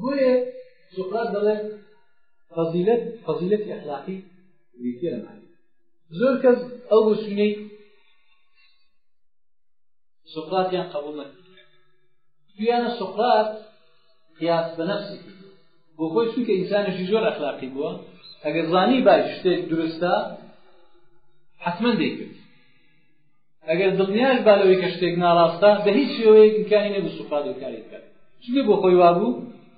بۆیە سوقرات دەڵێت فەزیلەت فەزیلەتی ئەخلاقی بریتیە لە معنوی زۆر کەس ئەو بۆچوونەی سوقراتیان قبول نەکرد دویانە سوقرات قیاس بە نەفسی بۆ خۆی چونکە ئینسانێکی زۆر ئەخلاقی بووە ئەگەر زانی باش شتێک دروستە حتمما دەیکرد ئەگەر دڵنیاش با لەوەی کە شتێک ناڕاستە بە هیچ شێوەیەک امکانی نەبوو سوپاد و کاری بکات چونکە بۆ خۆی وابوو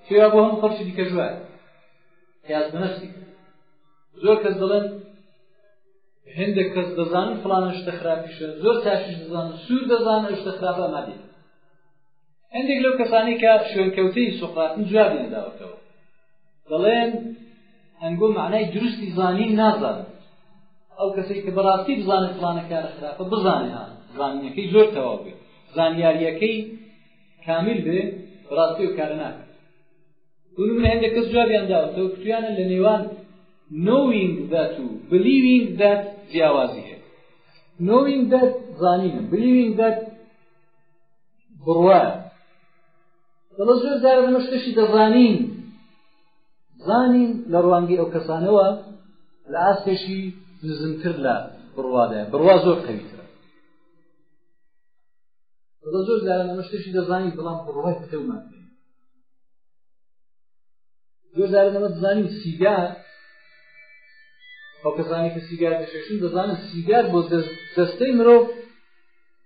پێوا بۆ هەموو خەڵکی دیکە ژوار قیاس بە نەفسی زۆر کەس دەڵێن هەندێک کەس دەزانن فڵانە شتە خراپیشە زۆر تاشیش دەزانن سوور دەزانن ئەو شتە خراپە مادێت هەندێک لەو کەسانی کە شوێنکەوتەی سوقراتن جوابیان داوەتەوە دەڵێن هەنگۆ معنای دروستی زانین نازان ئەو کەسێک کە بەڕاستی بزانێت فلانەکارە خراپە بزانێ ها زانینەکەی زۆر تەواو بێت زانیاریەکەی کامیل بێ بەڕاستی و کارە ناکات من هەندێک کەس جوابیان داوەتەوە کتویانە لە نێوان نۆوینگ دات و بلیوینگ دات جیاوازی هەیە نۆوینگ دات زانینە بلیوینگ دات بڕوایە دەڵە زۆر جارە لەمە شتێکی دەزانین زانین لە ڕوانگی ئەو کەسانەوە لە ئاستێکی نزمتر لە بڕوادایە بڕوا زۆر قەویترە دەڵە زۆر جارە لەمە شتێکی دەزانین بەڵام بڕوای پتەومان زۆر جارە لەمە دەزانین سیگار ئەو کەسانی کە سیگار دەشێشن دەزانن سیگار بۆ دەستەی مرۆڤ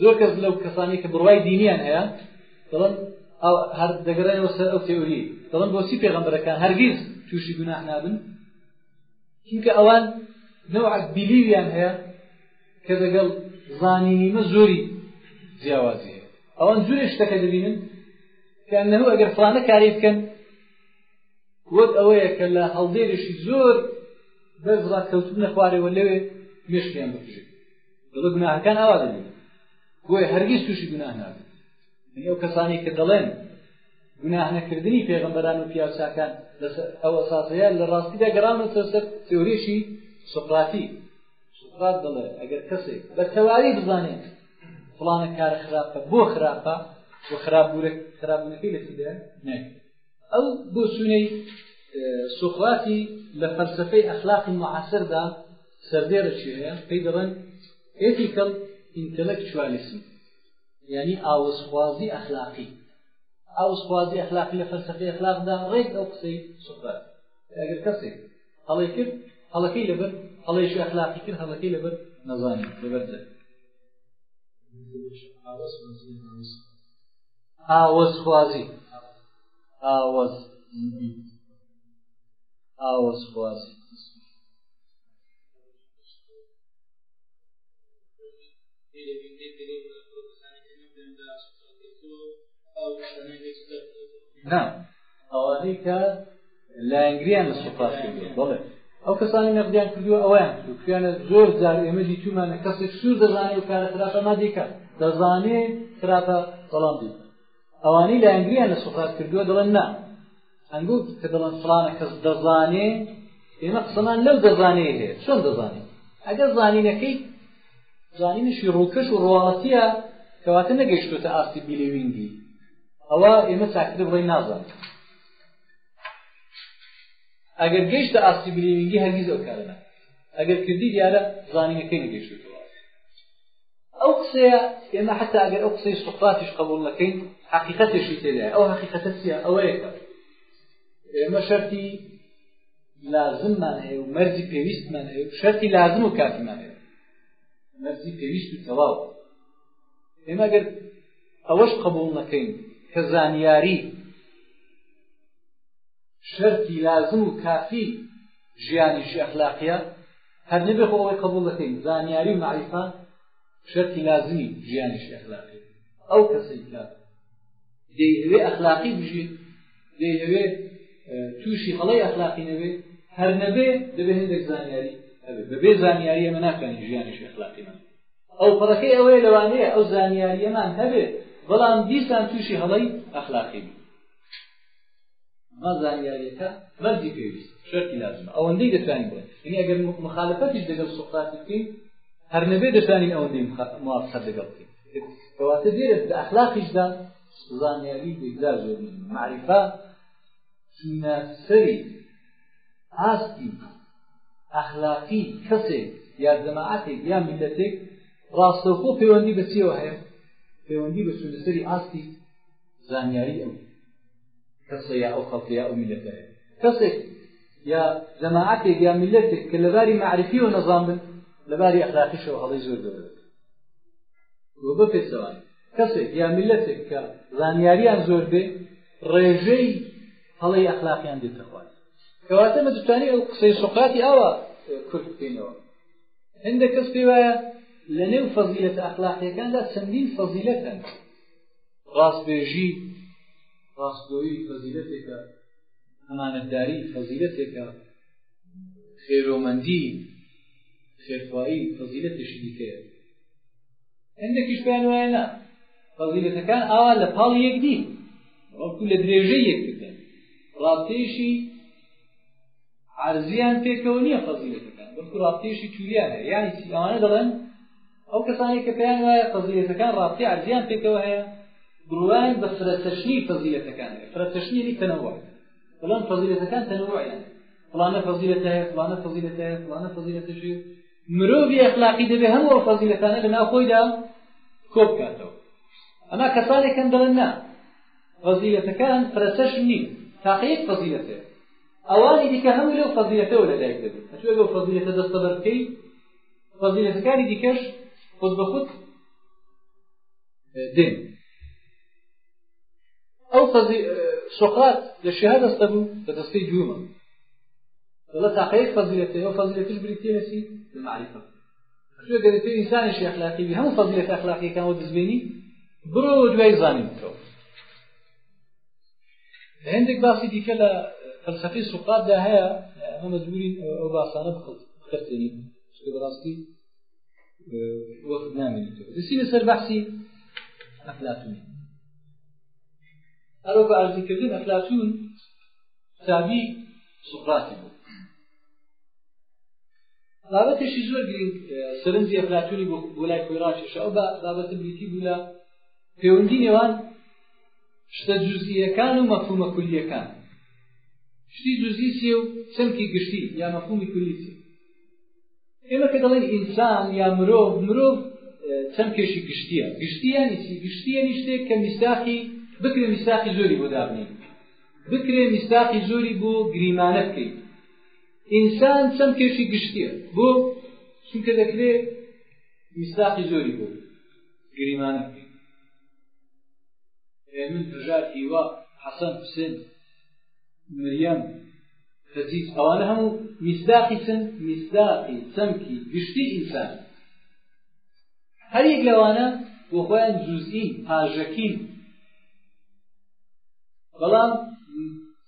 زۆر کەس لەو کەسانی کە بڕوای دینیان هەیە دەڵن ئەو هەر دەگەڕێنەوە سەر ئەو تێوری دەڵن بۆچی پێغەمبەرەکان هەرگیز تووشی گوناح نابن چونکە ئەوان نەوعەک بیلیویان هەیە کە دەگەڵ زانینیمە زۆری جیاوازی هەیە ئەوان زورێ شتەکە دەبینن کە ئەنەهو ئەگەر فلانە کاری بکەن وەک ئەوەیە کە لە هەڵدێرێکی زۆر بەس ڕاکەوتن نەخوارەوە لەوێ مێشکیان بکوژێت دەڵێ گوناهەکان ئاوا دەبێت بۆیە هەرگیز تووشی گوناه نابێت یعنی ئەو کەسانی کە دەڵێن گوناه نەکردنی پێغەمبەران و پیاوچاکان لەسەر ئەو ئەساسەیە لە ڕاستیدا گەڕاونەتە سەر تێوریشی سوقراتی سوقرات دەڵێ ئەگەر کەسێک بە تەواوی بزانێت فڵانە کارە خراپە بۆ خراپە و خراپورە خراپونەکەی لە تیدا نەکرد ئەو بۆ سوونەی سوقراتی لە فەلسفەی ئەخلاقی معاصردا سەردێڕێکی هەیە پێی دەڵێن ئێتیکەڵ ئینتەلەکچوالیسم یعنی ئاوەزخوازی ئەخلاقی ئاوەزخوازی ئەخلاقی لە فەلسەفەی ئەخلاقدا ڕێک ئەو قسەی سوقرات ئەگەر کەسێک هەڵێ کرد هەڵەکەی لەبەر هەڵێشی ئەخلاقی کرد هەڵەکەی لەبەر نەزانین لەبەر دەر ئاوەزخوازی ئاوەز ئاوەزخوازی نا ئەوانەی کە لایەنگریان لە سوپاس کردووە بەڵێ ئەو کەسانی نەقدیان کردووە ئەویان کردویانە زۆر جار ئێمە دیتومانە کەسێک سوور دەزانێت و کارە خراپە ما دیکە دەزانێ خراپە بەڵام دیکە ئەوانەی لایەنگریان لە سوقرات کردووە دەڵێن نا هەنگوو کە دەڵێن فڵانە کەس دەزانێ ئێمە قسەمان لەو دەزانێ هەیە چۆن دەزانێت ئەگەر زانینەکەی زانینیشی ڕووکەش و ڕواڵەتیە کەواتە نەگەیشتوتە ئاستی بیلێوینگی ئەوە ئێمە چاکتر بڵێ نازان ئەگەر گەیشتە ئاستی بلیوینگی هەرگیز ئەو کارە ئەگەر کردی دیارە زانینەکەی نەگەیشتوتەوە ئەو قسەیە ئێمە حتا ئەگەر ئەو قسەی سوقراتیش قبول نەکەین حقیقەتێکی تێدای ئەو حقیقەتە چیە ئەوەیەکە ئێمە شەرتی لازممان هەیە و مەرجی پێویستمان هەیە و شەرتی لازم و کاتمان هەیە مەرجی پێویست و تەواو ئێمە گەر ئەوەش قبول نەکەین کە زانیاری شەرتی لازم و کافی ژیانیشی ئەخلاقیە هەر نەبێ خۆ ئەوەی قبوڵ دەکەین زانیاری و مەعریفە شەرتی لازمی ژیانیشی ئەخلاقی ئەو کەسەی کە دەیهەوێ ئەخلاقی بژیت دەیهەوێ تووشی هەڵی ئەخلاقی نەبێ هەر نەبێ دەبێ هەندێک زانیاری هەبێ بەبێ زانیاری ئەمە ناکانی ژیانیشی ئەخلاقی من ئەو پەڕەکەی ئەوەیە لەوانەیە ئەو زانیاریەمان هەبێ بەڵام دیسان تووشی هەڵی ئەخلاقی بی ما زانیاریەکە مەرجی پێویست شەرتی لازمە ئەوەندەی دەتوانین بڵێن یعنی ئەگەر مخالفەتیش دەگەڵ سوقراتی بکەین هەر نەبێ دەتوانین ئەوەندەی موافقەت دەگەڵ بکەین کەواتە دێرە لە ئەخلاقیشدا زانیاری بێگدا زۆر معریفە سیناسەری ئاستی ئەخلاقی کەسێک یا جەماعەتێک یا میلەتێک ڕاستەوخۆ پەیوەندی بەچیەوە هەیە پەیوەندی بە سونەسەری ئاستی زانیاری ئەو کەسە یا ئەو خەڵکە یا ئەو میلەتە هەیە کەسێک یا جەماعەتێک یا میلەتێک کە لەباری معرفیەوە نەزان بن لەباری ئەخلاقیشەوە هەڵی زۆر گەورە وە بە پێچەوان کەسێک یا میلەتێک کە زانیاریان زۆر بێ ڕێژەی هەڵی ئەخلاقیان دێتە خوارد کەواتە مە دوتانی ئەو قسەی سوقاتی ئاوا کورت بکەینەوە هەندێک کەس پێ وایە لە نێو فەزیلەت ئەخلاقیەکاندا چەندین فەزیلەتەن ڕاستبێژی ڕاستگۆیی فەزیلەتێکە، ئەمانەتداری فەزیلەتێکە، خێرۆمەندی خێرخوایی فەزیلەتێکی دیکەیە. هەندێکیش پێیان وایە نا، فەزیلەتەکان ئاوا لە پاڵ یەک نین، بەڵکو لە درێژەی یەکتر دەن. ڕاستیشی عەرزیان پێکەوە نییە فەزیلەتەکان بەڵکو ڕاستیشی تووریان هەیە یانی چی ئەوانە دەڵێن ئەو کەسانی کە پێیان وایە فەزیلەتەکان ڕاستی عەرزیان پێکەوە هەیە بڕوایان بە فرەچەشنی فەزیلەتەکان هەیە فرەچەشنی تەنەوە بەڵام فەزیلەتەکان تەنەوەیان فڵانە فەزیلەتە هەیە فڵانە فەزیلەتە هەیە فڵانە فەزیلەتەشی مرۆڤی ئەخلاقی دەبێ هەموو ئەو فەزیلەتانە لە ناو خۆیدا کۆ بکاتەوە ئەما کەسانێکم دەڵێن نا فەزیلەتەکان فرەچەشن نین تاقەیەک فەزیلەتەیە ئەوانی دیکە هەمووی لەو فەزیلەتەوە لەدایک دەبن ئەتوێ لەو فەزیلەتە دەستەبەر بکەی فەزیلەتەکانی دیکەش خود بە خود دێن ئەو فەزی سۆقرات لە شێها دەستە بوو لە دەستەی دوومە لە تاقەیەک فەزیلەتە ئەو فەزیلەتش بریتیە لەسی لە معریفە ئەتوێ گەری پێ ئینسانی شێ ئەخلاقی هەموو فەزیلەت ئەخلاقیەکان وە دەستبێنی بڕۆ دوای زانین بکەوە هەندێک باسی دیکە لە فەلسەفەی سوقاتدا هەیە ئەمە مەجبورین ئەو باسانە بخەرتێنین بەڕاستی وەخت نامێنێت دەسی لەسەر بەحسی ئەفلاتون ئەرۆ بە ئەرزیکردن ئەفلاتون تابی سوقاتی بوو بابەتێکی زۆر گرنگ سەرنجی ئەفلاتونی بۆ لای خۆی ڕاکێشا ئەو بابەتە بریتی بوو لە پەیوەندی نێوان شتە جوزئیەکان و مەفهومە کولیەکان شتی جوزی چیە و چەمکی گشتی یا مەفهومی کولی چی ئێمە کە دەڵێن ئینسان یا مرۆڤ مرۆڤ چەمکێکی گشتیە گشتیانی چی گشتیانی شتێک کە میساقی بکرێ میساقی زۆری بۆ دابنین بکرێ میساقی زۆری بۆ گریمانە بکەیت ئینسان چەمکێکی گشتیە بۆ چونکە دەکرێت میساقی زۆری بۆ گریمانە بکەیت ئێ من هەژار هیوا حەسەن حوسێن مریەم تەجیز ئەوانە هەموو میسداقی چن میسداقی چەمکی گشتی ئینسان هەریەک لەوانە بۆ خۆیان جوزئی پاژەکین بەڵام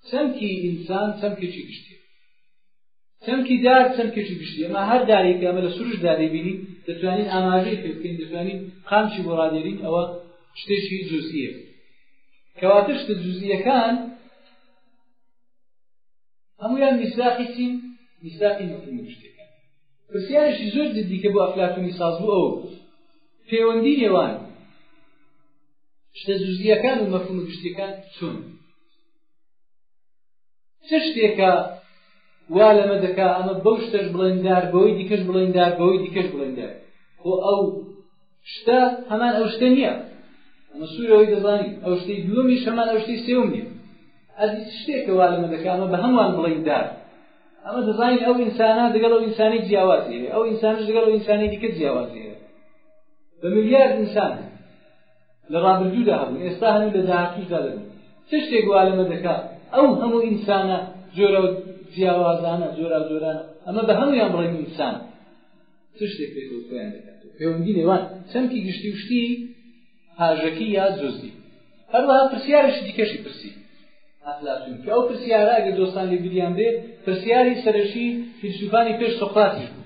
چەمکی ئینسان چەمکێکی گشتی چەمکی دار چەمکێکی گشتی ئەمە هەر دارێکی ئەمە لە سروش دادەبینین دەتوانین ئاماژەی پێ بکەین دەتوانین قامچی بۆ ڕادێرین ئەوە شتێکی جوزیە کەواتە شتە جوزیەکان هەمویان میساقی چین میساقی مەفهومی شتەکان پرسیارێکی زۆر جدی کە بۆ ئەفلاتونی سازبوو ئەو پەیوەندی نێوان شتە جوزیەکان و مەفهوم گشتەکان چۆن چ شتێکە وا لەمە دەکا ئەمە بەو شتەش بڵێن دار بەوەی دیکەش بڵێن دار بەوەی دیکەش بڵێن دار خۆ ئەو شتە هەمان ئەو شتە نییە ئەمە سوورەوەی دەزانین ئەو شتەی دووەمیش هەمان ئەو شتەی سێوم نییە ئەزی شتێکە وا لەمە دەکا ئەمە بە هەمووان بڵێن دار ئەمە دەزانین ئەو ئینسانە دەگەڵ ئەو ئینسانی جیاوازی ئەو ئینسانش دەگەڵ ئەو ئینسانی دیکە جیاوازی بە ملیار ئینسان لە ڕابردوودا هەبوون ئێستا هەن و لە داهاتووشدا دەبن چ شتێک وا لەمە دەکات ئەو هەموو ئینسانە جۆرە و جیاوازانە جۆرا جۆرانە ئەمە بە هەمویان بڵێن ئینسان چ شتێک پێ خۆیان دەکات پەیوەندی نێوان چەمکی گشتی و شتی هاژەکی یا جزدی هەروەها پرسیارش دیکەشی پرسی ئەفلاتون کە ئەو پرسیارە ئەگەر دۆستان لێ بریان بێ پرسیاری سەرەکی فیلسوفانی پێش سۆقراتیش بوو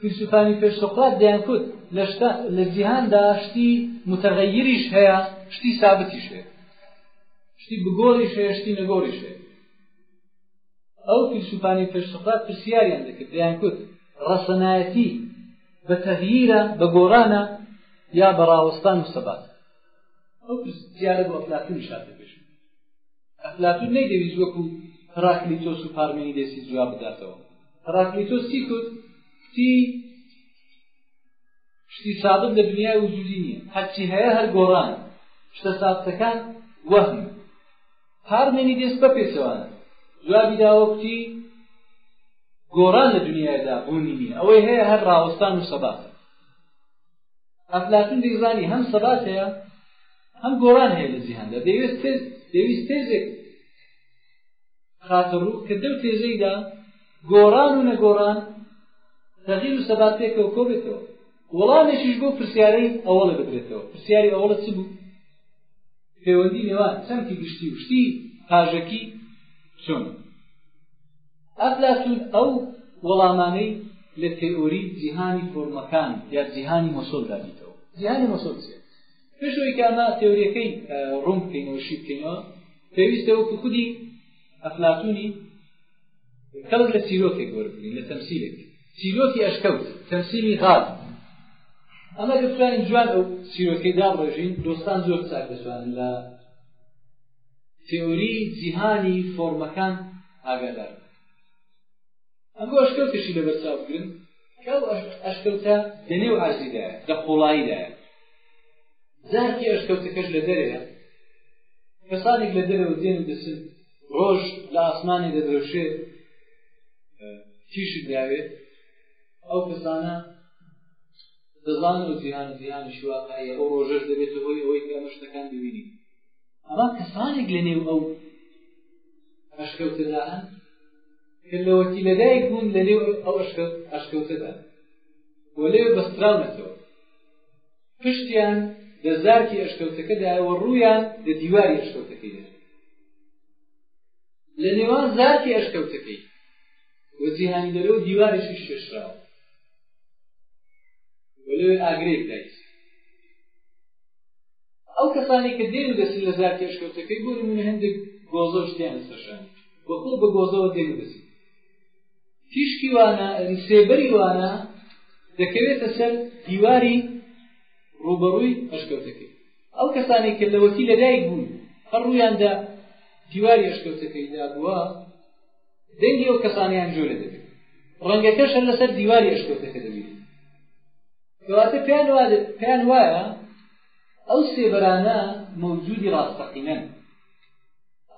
فیلسوفانی پێش سۆقرات دەیانکوت لە شتە لە جیهاندا شتی متغیریش هەیە شتی سابتیش هەیە شتی بگۆریش هەیە شتی نەگۆریش هەیە ئەو فیلسوفانی پێش سۆقرات پرسیاریان دەکرد دەیانکوت ڕەسەنایەتی بە تەغییرە بە گۆرانە یا بە ڕاوەستان و سەبات ئەو پرسیارە بۆ ئەفلاتون شار دەبێژ ئەفلاتون نەیدەویست وەکو هەراکلیتۆس و پارمێنیدێسی جواب بداتەوە هەراکلیتۆس چی کوت کتی شتی سابت لە دنیای وجودی نییە هەرچی هەیە هەر گۆڕان شتە سابتەکان وەهم پارمێنی دێس بە پێچەوانە جوابی داوە کوتی گۆڕان لە دنیادا بوونی نییە ئەوەی هەیە هەر ڕاوەستان و سەبات ئەفلاتون دەیزانی هەم سەبات هەیە هەم گۆڕان هەیە لە جیهاندا دەویست تێزێک خاتە ڕوو کە دەو تێزەیدا گۆڕان و نەگۆڕان تەغیر و سەبات پێکەوە کۆبێتەوە وەڵامێکیش بۆ پرسیارەی ئەوڵە بدرێتەوە پرسیاری ئەوڵە چ بوو پەیوەندی نێوان چەمکی گشتی و شتی پاژەکی چۆن ئەفلاتون ئەو وەڵامانەی لە تێئۆری جیهانی فۆرمەکان یا جیهانی مەسۆل دابیتەوە جیهانی مەسۆل چێت پێش ئەوەی کە ئەمە تێوریەکەی ڕوون بکەینەوە شی بکەینەوە پێویستە وەکو خودی ئەفلاتونی کەڵک لە چیرۆکێک وەربگرین لە تەمسیلێک چیرۆکی ئەشکەوت تەمسیلی غاز ئەمە کە بتوانین جوان ئەو چیرۆکەی داڕێژین دۆستان زۆر چاک دەتوانن لە تێوری جیهانی فۆرمەکان ئاگادار ئەم بۆ ئەشکەوتێکی لەبەرچاو بگرن کە ئەو ئەشکەوتە دەنێو ئاژیدایە لە قوڵاییدایە زارکی ئەشکەوتەکەش لە دەرەیە کەسانێک لە دەرەوە دێن و دەچن ڕۆژ لە ئاسمانی دەدرەوشێ تیشک داوێ ئەو کەسانە دەزان و جیهان جیهانی شواقعە ئەو ڕۆژەش دەبێت هۆی ئەوەی کە ئەمە شتەکان ببینی ئەما کەسانێک لە نێو ئەو ئەشکەوتەدا هەن کە لەوەتی لەدایک بوون لە نێو ئەو ئەشکەوتەدا و لێو بەستراونەتەوە پشتیان لە زارکی ئەشکەوتەکەدایەوە ڕوویان لە دیواری ئەشکەوتەکەیدا لە نێوان زارکی ئەشکەوتەکەی و جیهانی دەرەوە دیوارێکی شێشراوە وەلێ ئاگرێک دایت ئەو کەسانی کە دێن دەستی لە زارکی ئەشکەوتەکەی بۆ نمونە هەندێک گۆزۆشتیان لەسەرشان و خۆ بە گۆزەوە دێ ببزی. تیشکی وانە، یانی سێبەری وانە دەکەوێتە سەر دیواری ڕووبەڕووی ئەشکەوتەکەی. ئەو کەسانەی کە لەوەتی لەدایک بوون هەر ڕوویان دە دیواری ئەشکەوتەکەی دابووە، دەنگی ئەو کەسانیان جۆرە دەبێت. ڕەنگەکەش هەر لەسەر دیواری ئەشکەوتەکە دەبێت. کەواتە پێیان وادە پێیان وایە ئەو سێبەرانە مەوجودی ڕاستەقینەن.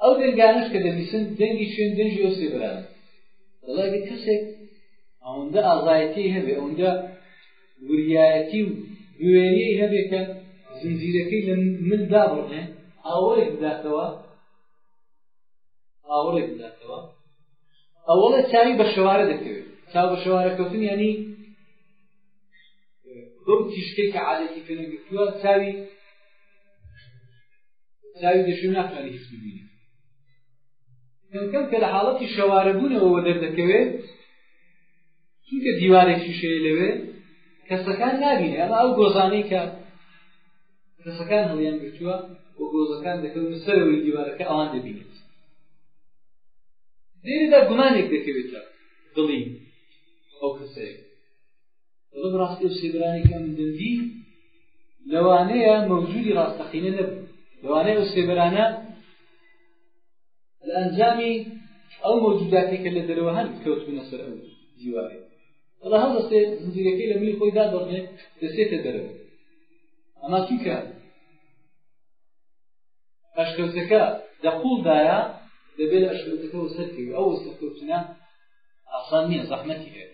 ئەو دەنگانەش کە دەبیسن دەنگی شوێن دەنگی ئەو سێبران دەڵێ کەسێک ئەوەندە ئازایەتی هەبێ ئەوەندە وریایەتی و دوێنەی هەبێ کە زنجیرەکەی لە من دابڕێ ئاوەێک بداتەوە ئاوەێک بداتەوە ئەوەڵە چاوی بە شەوارە دەکەوێت چاو بە شەوارە کەوتن ینی بەو تیشکەی کە عادەتی پێنەگرتووە چاوی چاوی دەشوی ناتوانێت هیچ ببینێت کەمکەم کە لە حاڵەتی شەوارەبوونەوە دەردەکەوێت چونکە دیوارێکی شەیە لەوێ کەسەکان نابینێ ئەمە ئەو گۆزانەی کە کەسەکان هەڵیان گرتووە بۆ گۆزەکان دەکەون سەرەوەی دیوارەکە ئەوان دەبینێت لێرەدا گومانێک دەکەوێتە دڵی ئەو کەسەیە بەڵێ بەڕاستی ئەو سێبەرانێک کە من دەمدی لەوانەیە مەوجودی ڕاستەقینە نەبوو لەوانەیە ئەو سێبەرانە لە ئەنجامی ئەو مەوجوداتێکە لە دەرەوە هەن کەوتبوونە سەر ئەو دیوارێک بەڵا هەڵ دەستێ زنجیرەکەی لە ملی خۆی دادەڕنێ دەسێتە دەرەوە ئەما چونکە ئەشکەوتەکە لە قوڵدایە دەبێت لە ئەشکەوتەکەەوە سەرکەوی ئەو سەرکەوتنە ئاسان نییە زەحمەتی هەیە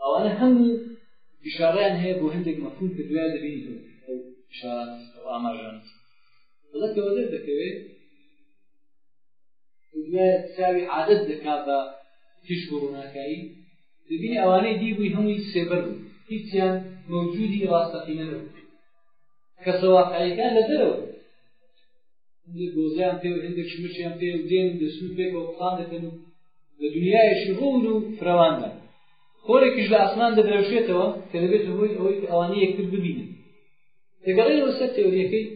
ئەوانە هەموو گشاڕیان هەیە بۆ هەندێک مەفهوم کە دوای دەبینی بۆ ئەو گشاران ئەو ئاماژان بەڵەکەوە دەر دەکەوێت دوای چاوی عادەت دەکا بە تیش و ڕووناکایی دەبینی ئەوانەی دیبووی هەمووی سێبەر بوو هیچیان مەوجودی ڕاستەقینە نەبوو کەسە واقعیەکان لە دەرەوە هەندێک گۆزیان پێ و هەندێک شمەشیان پێ و دێن و دەسوو پێکەوە قسان دەکەن و لە دنیایەکی ڕوون و فراواندا خۆرێکیش لە ئاسمان دەدرەوشێتەوە کە دەبێت هۆی ئەوەی کە ئەوانی یەکتر ببینن دەگەڵێنەوە سەر تێوریەکەی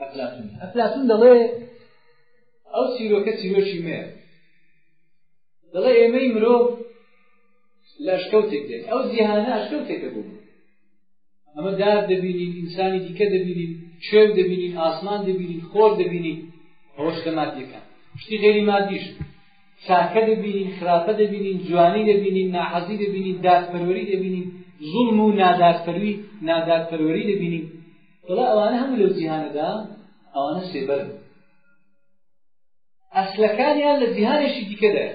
ئەفلاتون ئەفلاتون دەڵێ ئەو سیرۆکە سیرۆکی مەیە دەڵێ ئێمەی مرۆڤ لە ئەشکەوتێک دێت ئەو جیهانە ئەشکەوتێکە بوو ئەمە دار دەبینین ئینسانی دیکە دەبینین شێو دەبینین ئاسمان دەبینین خۆر دەبینین ئەوە شتە مادیەکان شتی غێری مادیش چاکە دەبینین خراپە دەبینین جوانی دەبینین ناحەزی دەبینین دادپەروەری دەبینین زوڵم و نادادپەروی نادادپەروەری دەبینین بەڵا ئەوانە هەموو لەو جیهانەدا ئەوانە سێبەر ئەسلەکانیان لە جیهانێکی دیکەدایە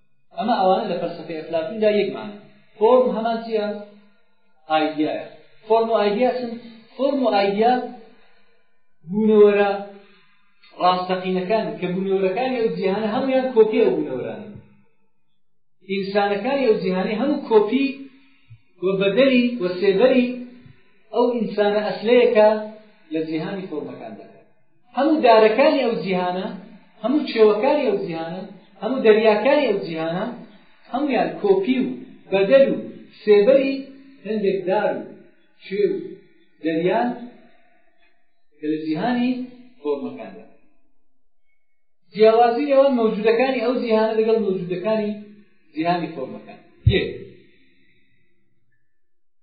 ئەمە ئەوانە لە فەلسەفەی ئەفلاتوندا یەک مانە فۆرم هەمان چییە ئایدیایە فۆرم و ئایدیا چن فۆرم و ئایدیا بوونەوەرە ڕاستەقینەکان کە بوونەوەرەکانی ئەو جیهانە هەمویان کۆپی ئەو بوونەوەران ئینسانەکانی ئەو جیهانی هەموو کۆپی و بەدەری و سێبەری ئەو ئینسانە ئەسلەیەکە لە جیهانی فۆرمەکاندا هەموو دارەکانی ئەو جیهانە هەموو چێوەکانی ئەو جیهانە هەموو دەریاکانی ئەو جیهانە هەمویان کۆپی و بەدەل و سێبەری هەندێک دار و چێ و دەریان کە لە جیهانی فۆرمەکاندا جیاوازی نێوان مەوجودەکانی ئەو جیهانە لەگەڵ مەوجودەکانی جیهانی فۆرمەکان یەک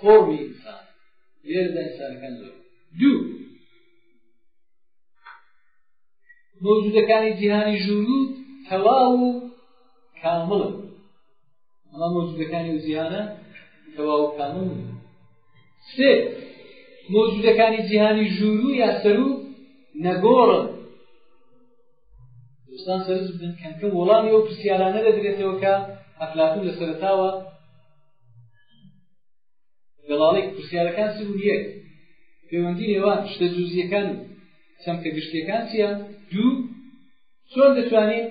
فۆڕمی ئینسان لێرەدا ئینسانەکان زۆر دوو مەوجودەکانی جیهانی ژووری تەواو و کامڵن ئەمە مەوجودەکانی و جیهانە تەواو و کامڵ سێ مەوجودەکانی جیهانی ژووری یا سەرو نەگۆڕن دوستان سەرز بن کەمکە وەڵامی ئەو پرسیارانە دەدرێتەوە کە ئەفلاتون لە سەرتاوە گەڵاڵێک پرسیارەکان سر و یەک پەیوەندی نێوان شتە جوزیەکان و چەمکە گشتیەکان چیە دوو چۆن دەتوانین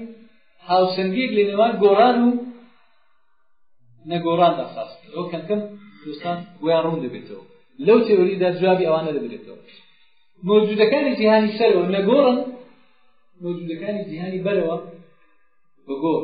هاوسەنگیەک لە نێوان گۆڕان و نەگۆڕان داساز ئەو کەمکەم دوستان ویان ڕوون دەبێتەوە لەو تێوریدا جوابی ئەوانە دەبێتەوە مەوجودەکانی جیهانی سەرەوە نەگۆڕن مەوجودەکانی جیهانی بەرەوە بەگۆڕ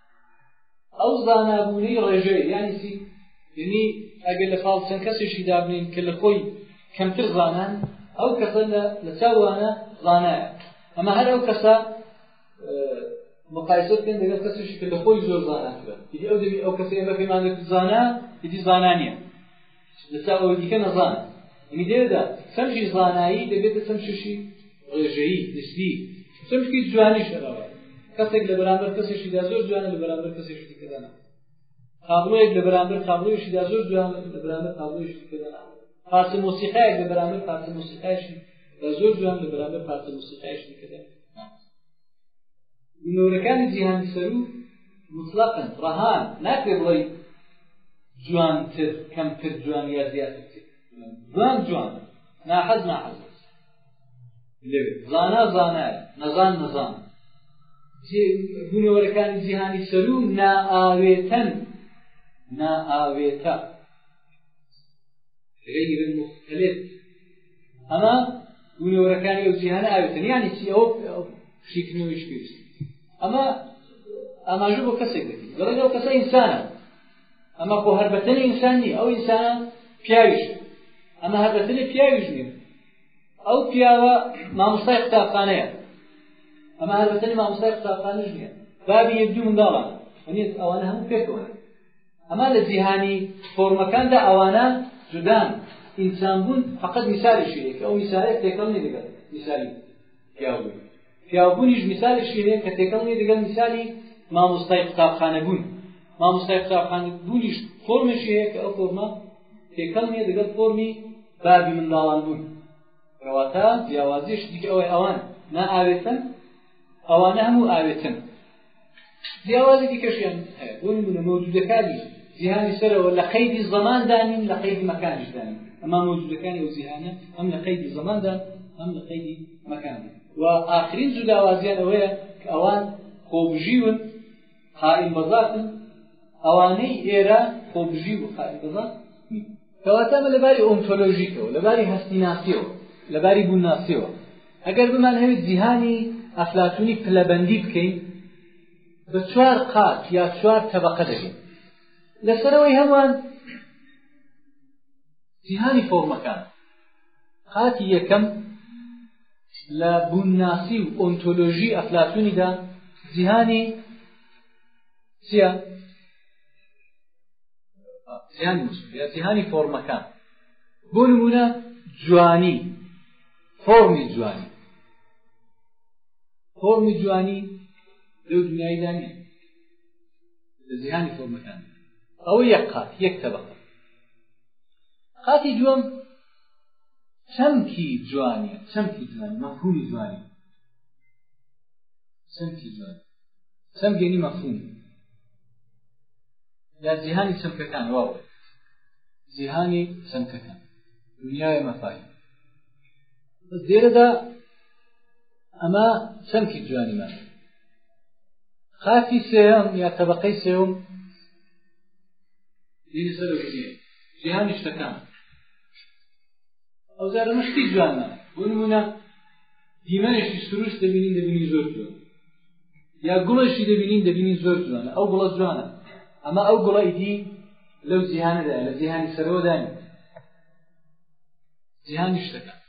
ئەو زانابوونەی ڕێژەی یانی چی یعنی ئەگەر لە پاڵ چەند کەسێکی دابنین کە لە خۆی کەمتر زانان ئەو کەسە لە چاوانە زانایە ئەمە هەر ئەو کەسە مقایسە بکەن لەگەڵ کەسێکی کە لە خۆی زۆر زاناترە ئیدی ئەو دەبی ئەو کەسەیە بە پێمان زانە ئیدی زانانیە لەسا ئەوەی دیکە نەزان یعنی لێرەدا چەمکی زانایی دەبێتە چەمکیشی ڕێژەیی نسبی چەمکی جوانیش هەراوە کەسێک لە بەرامبەر کەسێکیدا زۆر جوانە لە بەرامبەر کەسێکی دیکەدا ناوە تابلۆیەک لە بەرامبەر تابلۆیشیدا زۆر جوانە لە بەرامبەر تابلۆیش دیکەدا ناوە پارچە مۆسیقایەک لە بەرامبەر پارچە مۆسیقایشی زۆر جوان لە بەرامبەر پارچە مۆسیقایش دیکەدا بنەورەکانی جیهانی سەروو مطلقن ڕەهان ناکرێ بڵێ جوانتر کەمتر جوان یا زیاتر جوان جوان ناحەز ناحەز لەوێ زانا زانایە نەزان نەزان بوونەوەرەکانی جیهانی سەرو نائاوێتەن نائاوێتە غیر مختلف ئەمە بوونەوەرەکانی ئەو جیهانە ئاوێتن یانی چی ئەو شیکردنەوەیش پێویست ئەمە ئاماژە بۆ کەسێک دەکەین دەڵێن ئەو کەسە ئینسانە ئەمە خۆ هەربەتەنی ئینسان نیە ئەو ئینسانە پیاویش ئەمە هەربەتەنی پیاویش نیە ئەو پیاوە مامۆستای قوتابخانەیە ئەمە هەربەتەنی مامۆستای قوتابخانەش نیە بابی یەک دوو منداڵە ئەوانە هەموو پێکەوە ئەمان لە جیهانی فۆرمەکاندا ئەوانە جودان ئینسان بوون فقط میسالی شیرێک ئەو میسالێک تێکەڵ نی دەگەن میسالی پیاوبوون پیاوبوونیش میسالی شیرێک کە تێکەڵ نی دەگەن میسالی مامۆستای قوتابخانە بوون مامۆستای قوتابخانە بوونیش فۆرمێکی هەیە کە ئەو فۆرمە تێکەڵ نیە دەگەڵ فۆرمی بابی منداڵان بوون کەواتە جیاوازیش دیکە ئەوەی ئەوان نا ئاوێتن ئەوانە هەموو ئاوێتن جیاوازی دیکەشیان هەیە بۆ نمونە مەوجودەکانی جیهانی سەرەوە لە قەیدی زەماندا نین لە قەیدی مەکانیشدا نین ئەما مەوجودەکانی ئەو جیهانە هەم لە قەیدی زەماندا هەم لە قەیدی مەکاندا و ئاخرین جوداوازیان ئەوەیە کە ئەوان خۆبژیون قائیم بەزاتن ئەوانەی ئێرە خۆبژی و قائیم بەزات کەواتە ئەمە لەباری ئۆنتۆلۆژیکەوە لەباری هەستیناسیەوە لەباری بوونناسیەوە ئەگەر بمان هەوێت جیهانی ئەفلاتونی پلەبەندی بکەین بە چوار قات یا چوار تەبقە دەبین لەسەرەوەی هەمووان جیهانی فۆرمەکان قاتی یەکەم لە بوونناسی و ئۆنتۆلۆژی ئەفلاتونیدا جیهانی چیە یان جیهانی فۆرمەکان بۆ نمونە جوانی فۆرمی جوانی فۆرمی جوانی لەو دنیایدا نیە لە جیهانی فۆرمەکان ئەوە یەک قات یەک تەبقە قاتی دووەم چەمکی جوانیە چەمکی جوانی مەفهومی جوانی چەمکی جوانی چەمگەنی مەفهوم لە جیهانی چەمکەکان واو جیهانی چەمکەکان دنیای مەفاهیم بەس دێرەدا ئەمە چەمکی جوانیمان خاتی سێم یا طبقەی سێوم دینی سەر جیهانی شتەکان ئەو جارە مشتی جوانە بۆ نمونە دیمەنێکی سروش دەبینین دەبینی زۆر جوان یا گوڵێکی دەبینین دەبینی زۆر جوانە ئەو گوڵە جوانە ئەمە ئەو گوڵە ئیدی لەو جیهانەدا لە جیهانی سەرەوە دانی جیهانی شتەکان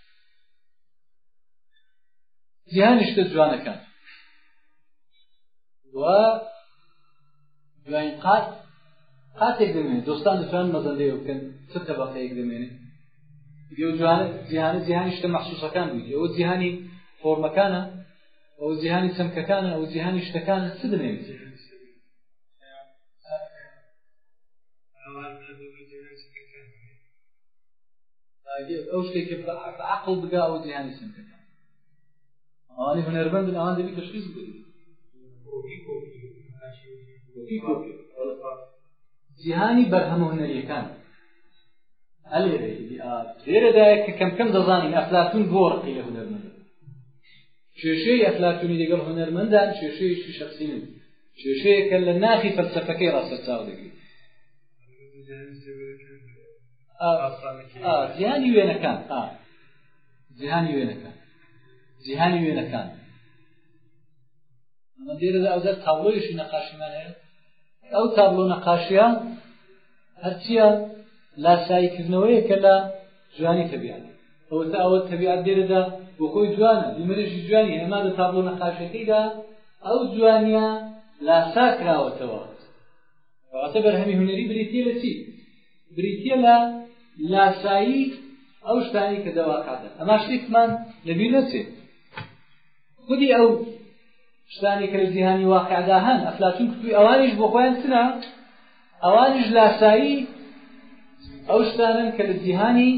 جیهانی شتە جوانەکان و دوایین قات قاتێک دەمێنێت دۆستان دەتوان مەزەندەی بکەن چ تەبەقەیەک دەمێنێت یو جوانە جیهانە جیهانی شتە مەحسوسەکان بوویت ئەوە جیهانی فۆرمەکانە ئەو جیهانی چەمکەکانە ئەو جیهانی شتەکانە چ دەمێنێت ئەو شتێکی بە عقل بگا ئەو جیهانی چەمکەکان ئەوانی هونەرمەندن ئەوان دەبی تەشخیص بدەن جیهانی بەرهەمە هونەریەکان لێرەدایە کە کەم کەم دەزانین ئەفلاتون بۆ ڕقی لە هونەرمەند کێشەی ئەفلاتونی لەگەڵ هونەرمەندان کێشەیەکی شخصی من کێشەیەکە لە ناخی فەلسفەکەی ڕاستە چاو دەگری جیهانی وێنەکان جیهانی وێنەکان جیهانی وێنەکان ئەمە لێرەدا ئەوجا تابلۆیشی نەقاشیمان هەیە ئەو تابلۆ نەقاشیە هەرچیە لاساییکردنەوەیە کە لە جوانی تەبیان ئەوە تا ئەوە تەبیعات لێرەدا بۆ خۆی جوانە دیمەرێکی جوانی ئەما لە تابلۆ نەقاشەکەیدا ئەو جوانیە لاسا کراوەتەوە کەواتە بەرهەمی هونەری بریتیە لە چی بریتیە لە لاسایی ئەو شتانەی کە دەواقعدەن ئەما شتێکمان لەبیر نەچێت خودی ئەو شتانی کە لە جیهانی واقعدا هەن ئەفلاتون کوتوی ئەوانیش بۆ خۆیان چنە ئەوانیش لاسایی ئەو شتانن کە لە جیهانی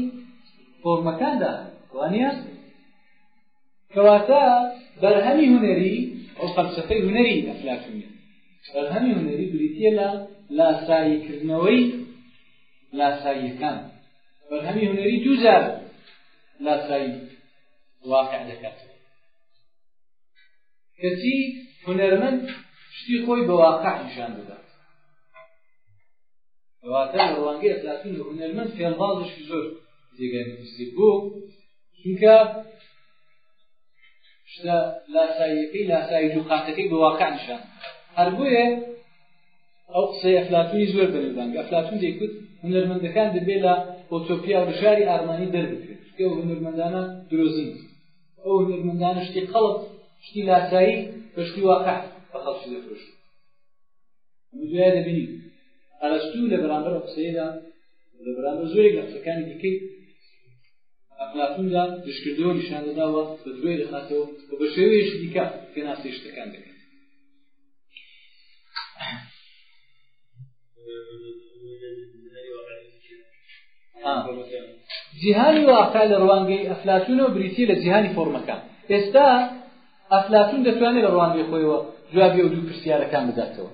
فۆرمەکاندا وانە کەواتە بەرهەمی هونەری ئەو فەلسەفەی هونەری ئەفلاتونی بەرهەمی هونەری بریتە لە لاساییکردنەوەی لاساییەکان بەرهەمی هونەری دووجار لاسایی واقع دەکات کەچی هونەرمەند شتی خۆی بە واقع نیشان دەدات کەواتە لە ڕوانگەی ئەفلاتون هونەرمەند فێڵبازش زۆر جێگای بۆ چونکە شتە لاساییەکەی لاسایی دووقاتەکەی بە واقع نیشان هەر بۆیە ئەو قسەی ئەفلاتونی زۆر بەرەبانگ ئەفلاتون دەیکوت هونەرمەندەکان دەبێ لە ئۆتۆپیا و شاری ئارمانی دەربکرێت کە هونەرمەندانە درۆزن ئەو هونەرمەندانە شتی خەڵک شتی لاسایی بە شتی واقع بە خەڵکی دەفرۆش دوای دەبینی ئەرستو لە بەرامبەر قسەیەدا لە بەرامبەر زۆرێک لە قسەکانی دیکەی ئەفلاتوندا دژکردەوە نیشان دەداوە بە دوای دەخاتەوە و بە شێوەیەکی دیکە پێناسی شتەکان دەکات جیهانی واقع لە ڕوانگەی ئەفلاتونەوە بریتی لە جیهانی فۆرمەکان ئێستا ئەفلاتون دەتوانێت لە ڕوانگەی خۆیەوە جوابی ئەو دوو پرسیارەکان بداتەوە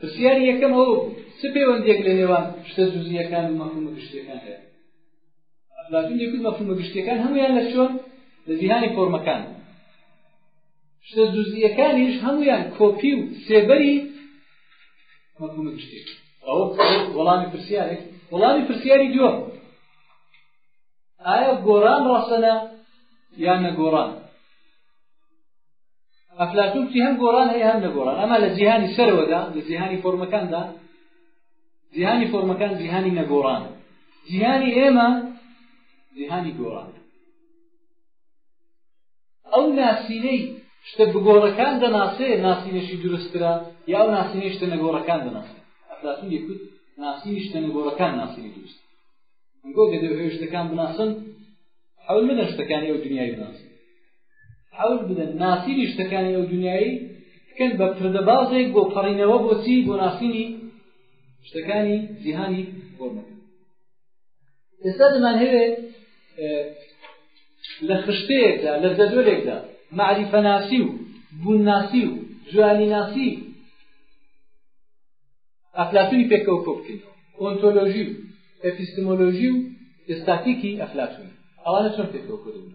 پرسیاری یەکەم ئەو چ پەیوەندێک لە نێوان شتە زوزیەکان و مەفهوم گشتیەکان هەیە ئەفلاتون دەکوت مەفهومە گشتیەکان هەمویان لە چۆن لە جیهانی فۆرمەکان شتە جزئیەکانیش هەمویان کۆپی و سێبەری مەفهومە گشتی ئەو وەڵامی پرسیارێک وەڵامی پرسیاری دووە ئایا گۆران ڕەسەنە یان نەگۆڕان ئەفلاتون کی هەم گۆران هەیە هەم نەگۆڕان ئەما لە جیهانی سەرەوەدا لە جیهانی فۆرمەکاندا جیهانی فۆرمەکان جیهانی نەگۆڕان جیهانی ئێمە جیهانی گۆڕان ئەو ناسینەی شتە بگۆڕەکان دەناسێ ناسینەشی دروسترە یا ئەو ناسینەی شتە نەگۆڕەکان دەناسێ ئەفلاتون یەکوت ناسینی شتە نەگۆڕەکان ناسینی دروست گۆگە دەوێ شتەکان بناسن حەول منە شتەکانی ئەو دنیای بناسن حەول بدەن ناسینی شتەکانی ئەو دنیایی بکەن بە پردەبازێک بۆ پەڕینەوە بۆچی بۆ ناسینی شتەکانی جیهانی بۆمەکە ئێستا دەمان هەوێت لە خشتەیەکدا لە زەدۆلێکدا معریفەناسی و بوونناسی و جوانیناسی ئەفلاتونی پێکەوە کۆ بکەین ئۆنتۆلۆژی و ئەپیستمۆلۆژی و ئێستاتیکی ئەفلاتون ئەوانە چۆن پێکەوە کۆ دەبن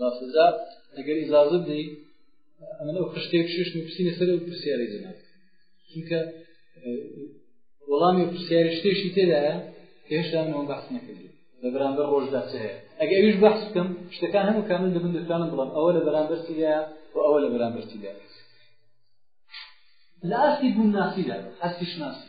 ڕاستدا ئەگەر ئیزازت دی ئەمە ئەو خشتێک شش نووسینە سەر پرسیاری جناب چونکە وەڵامی پرسیاری شتێکی تێدایە هێشتا منەوە بەحس نەکردی لە بەرامبەر ڕۆژدا چ هەیە ئەگە ئەویش بەحس بکەم شتەکان هەموو کامل لە من دەتوانم بڵم ئەوە لە بەرامبەر سیدا و ئەوە لە بەرامبەر سیدا لە ئاستی بوونناسیدا ئاستی شناسی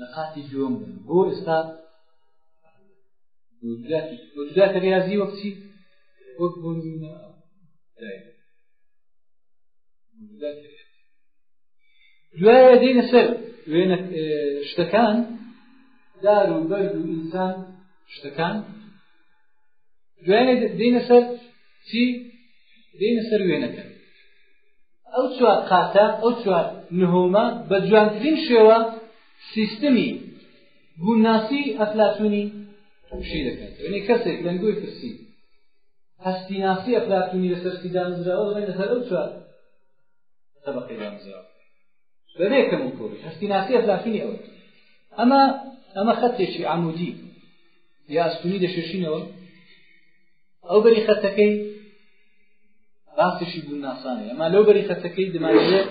لە قاتی دووەم بن بۆ ئێستا وجوداتە ریاضی وەک چی وەک بۆ نمونە دوایە دێنە سەر وێنە شتەکان دار و بەرد و ئینسان شتەکان دوایە دێنە سەر چی دێنە سەر وێنەکە ئەو چوار قاتە ئەو چوار نهۆمە بە جوانترین شێوە سیستمی بوونناسی ئەفلاتونی شی دەکات یعنی کەسێک لەنگۆی پرسی هەستی ناسی ئەفلاتونی لەسەر سیدامزراوە بڵێن لەسەر ئەو چوار طبقەی دامزراوە بەبێ کەم و کۆری هەستی ناسی ئەفلاتونی ئەوە ئەمە ئەمە خەتێکی عمودی یا ئەستوری دەشێشینەوە ئەو بەری خەتەکەی باسیشی بوون ناسانێ ئەما لەو بەری خەتەکەی دەمانەوێ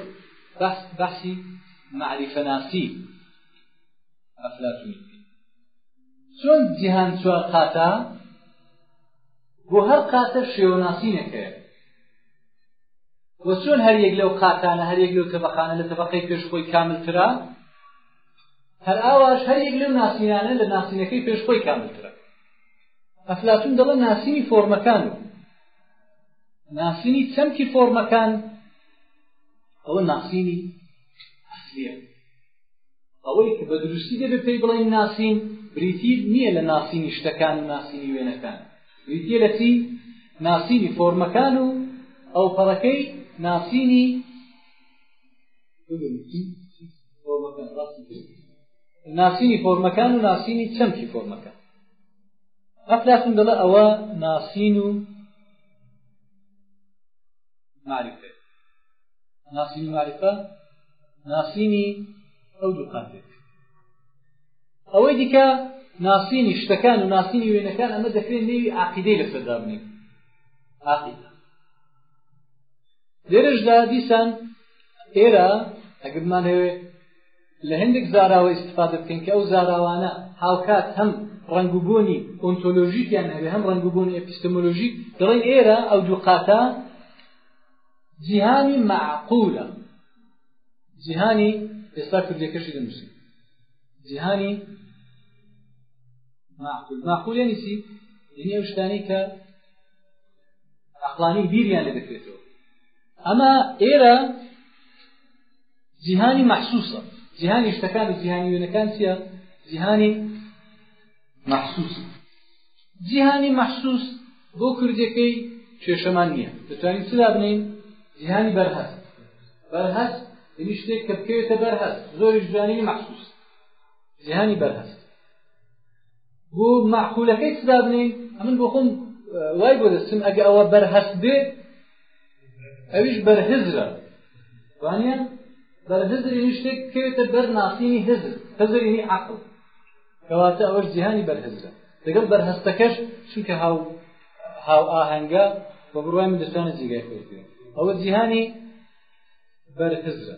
بەحسی معریفەناسی ئەفلاتونی چۆن جیهان چوار قاتە بۆ هەر قاتە شێوەناسینەکەیە وە چۆن هەر یەک لەو قاتانە هەر یەک لەو تەبەقانە لە تەبەقەی پێش خۆی کاملترە هەر ئاواش هەر یەک لەو ناسینانە لە ناسینەکەی پێش خۆی کاملترە ئەفلاتون دەڵێ ناسینی فۆرمەکان و ناسینی چەمکی فۆرمەکان ئەوە ناسینی ئەسلیە ئەوەی کە بە دروستی دەبێت پێی بڵێن ناسین بریتی نییە لە ناسینی شتەکان و ناسینی وێنەکان بریتە لە چی ناسینی فۆرمەکان و ئەو پەڕەکەی ناسینی ناسینی فۆرمەکان و ناسینی چەمکی فۆرمەکان ئەفلاتون دەڵێ ئەوە ناسین و معرفە ناسین و معرفە ناسینی ئەو دوو قاتێک ئەوەی دیکە ناسینی شتەکان و ناسینی وێنەکان ئەمە دەکرێت نێوی عقیدەی لەسەردا بنێت عقیدە لێرەشدا دیسان ئێرە ئەگەر بمانەوێ لە هەندێک زاراوە ئیسفادە بکەین کە ئەو زاراوانە هاوکات هەم ڕنگبوونی ئۆنتۆلۆژیکیان هەبێ هەم ڕنگبوون ئەپستمۆلۆژیک دەڵێن ئێرە ئەو دوو قاتە جیهانی معقولە جیهانی ئێستا کوردەکەشی دەنووسین جیهانی معقول معقول یعنی چی یعنی ئەو شتانی کە عقلانی بیریان لێ دەکرێتەوە ئەمە ئێرە جیهانی مەحسوسە جیهانی شتەکان و جیهانی وێنەکان چیە جیهانی مەحسوس جیهانی مەحسوس بۆ کوردەکەی کێشەمان نییە دەتوانین چدا بنین جیهانی بەرهەست بەرهەست یعنی شتێک کە بکەوێتە بەرهەست زۆری جوانی مەحسوس جیهانی بەرهەست بۆ مەعقولەکەی سزا بنین ئەمن بۆ خۆم وای بۆ دەستم ئەگە ئەوە بەرهەست بێ ئەویش بەرهزرە وانە بەرهزرینی شتێک بکەوێتە بەر ناسینی هزر هزرینی عقل کەواتە ئەوەش جیهانی بەرهزرە لەگەڵ بەرهەستەکەش چونکە هاو هاو ئاهەنگە بە بڕوای من دەستانە جێگای خۆی پێ ئەوە جیهانی بەرهزرە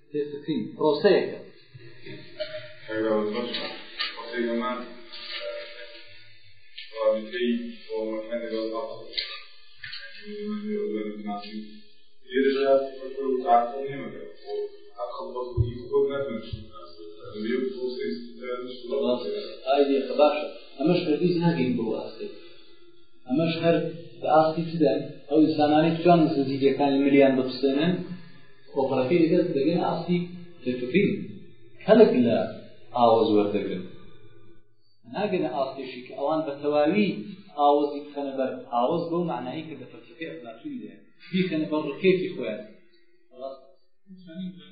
پێسپین پرۆسەیەکە. ئەمەش هەرگیز ناگەین بۆ ئاستی ئەمەش هەر بە ئاستی چدا ئەو ئینسانانەی توانن زنجیرەکانی ملیان بپسێنن کۆپەرەکەی لەگەر دەگەن ئاستی پێتوپین کەلک لە ئاوەز وەردەگرن ناگەنە ئاستێکی کە ئەوان بە تەواوی ئاوەزی بخەنە بەر ئاوەز بۆ معنایی کە دەفەرچەکەی ئەفلاتوی لێ بیخەنە بەر ڕکێکی خۆیان Thank you.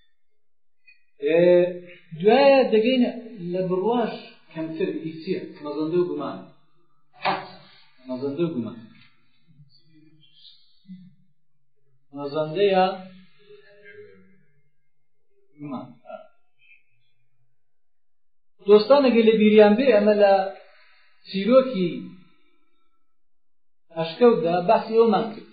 دوایە دەگەینە لە بڕواش کەمتر ئیسە مەزەندە و گومان مەزەندە و گومان مەزەندە یا گومان دۆستانەگە لە بیریان بێ ئەمە لە چیرۆکی ئەشکەوتدا باسی ئەومان کرد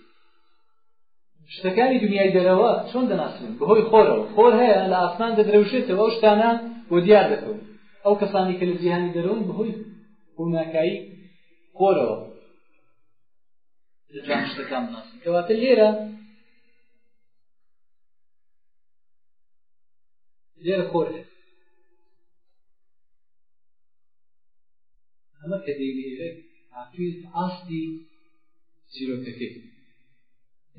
شتەکانی دنیای دەرەوە چۆن دەناسرێن بەهۆی خۆرەوە خۆر هەیە لە ئاسمان دەدرەوشێتەوە ئەو شتانە بۆ دیار دەکەون ئەو کەسانی کە لە جیهانی دەرەوەن بەهۆی ڕووناکایی خۆرەوە دەتوان شتەکان بناسن کەواتە لێرە لێرە خۆر هەیە ئەمە کە دەیلێرێت ئاپیل ئاستی چیرۆکەکەی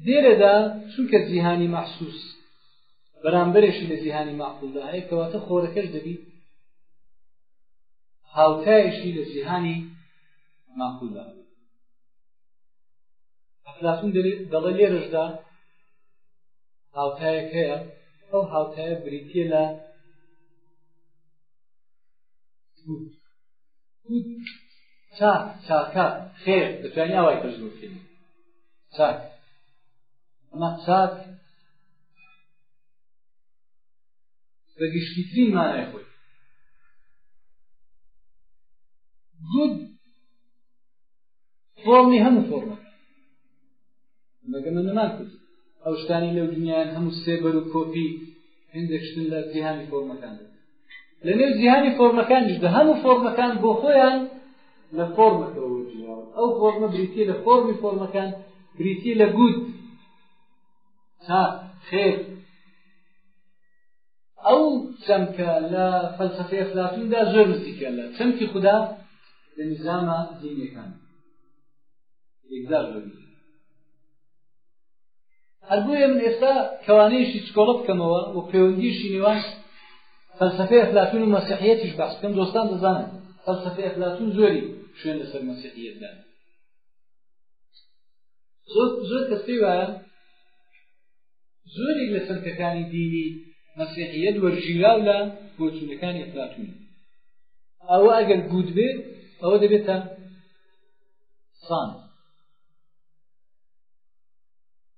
لێرەدا چونکە جیهانی مەحسوس بەرامبەرێکی لە جیهانی ماقولدا هەیە کەواتە خۆرەکەش دەبی هاوتایشی لە جیهانی ماقولدا ئەفلاتون دەڵێ لێرەشدا هاوتایەک هەیە ئەو هاوتایە بریتە لە گوت چاک چاکە خێر دەتوانین ئاوای تەرجمە بکەین چاک ئەمە چاک بە گشتیترین مانای خۆی زود فۆرمی هەموو فۆرمە بەگەمە نەمان کرد ئەو شتانی لەو دنیایان هەموو سێبەر و کۆپی هندێک شتن لە جیهانی فۆرمەکان لە نێو جیهانی فۆرمەکانیشدا هەموو فۆرمەکان بۆ خۆیان لە فۆرمەکەەوە وەرگیراوە ئەو فۆرمە بریتیە لە فۆرمی فۆرمەکان بریتی لە گوت تا خێر ئەو چەمکە لە فەلسەفەی ئەفلاتوندا زۆر نزیکە لە چەمکی خوددا لە نیزامە دینیەکان یەکدار ببین هەر بۆیە من ئێستا کەوانەیەشی چکۆڵە بکەمەوە و پەیوەندیشی نێوان فەلسفەی ئەفلاتون و مەسیحیەتیش باس بکەم دۆستان دەزانن فەلسفەی ئەفلاتون زۆری شوێن لەسەر مەسیحیەتدان زۆر زۆر کەس پێی وایە زۆرێک لە سەرکەکانی دینی مەسیحیەت وەرژیراو لە بۆچوونەکانی ئەفلاتون ئەوە ئەگەر گووت بێت ئەوە دەبێتە سان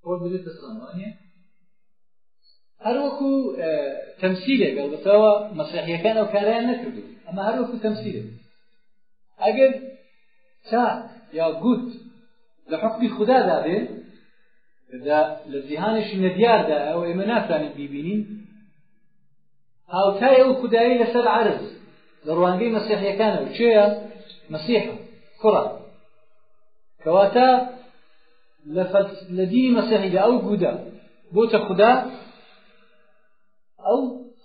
خۆ دەبێتە سامانە هەروەکو تەمسیلێک ئەڵبەتەوە مەسیحیەکان ئەو کاریان نەکردو ئەمە هەروەکو تەمسیلێک ئەگەر چاک یا گوت لە حکمی خوددادا بێ لە جیهانێکی نەدیاردا ئەو ئێمە ناتوانین بیبینین هاوتای ئەو خودایی لەسەر عەرز لە ڕوانگەی مەسیحیەکانەوە چێە مەسیح کوڕە کەواتە لە دینی مەسیحیدا ئەو گوودە بۆتە خوددا ئەو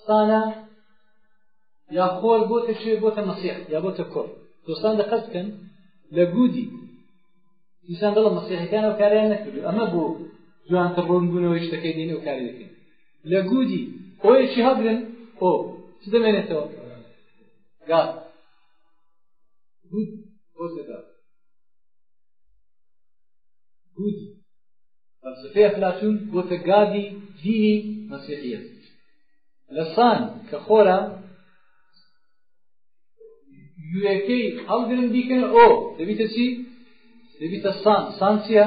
سانە یا خۆر بۆتە شێ بۆتە مەسیح یا بۆتە کۆر دۆستان دەقەت بکەن لە گوودی دیسان دڵە مەسیحەکانەوە کاریان نەکردو ئەمە بۆ جوانتە ڕوونبوونەوەی شتەکەی دێنە و کاری دەکەن لە گوودی ئۆیەکی هەڵگرن ئۆ چ دەمێنێتەوە گاز گوود بۆچە گاز گوودی فەلسفەی ئەفلاتون بۆتە گادی دینی مەسیحیەت لە سان کە خۆرە یوەکەی هەڵگرن بیکەن ئۆ دەبیتە چی دەبیتە سان سان چیە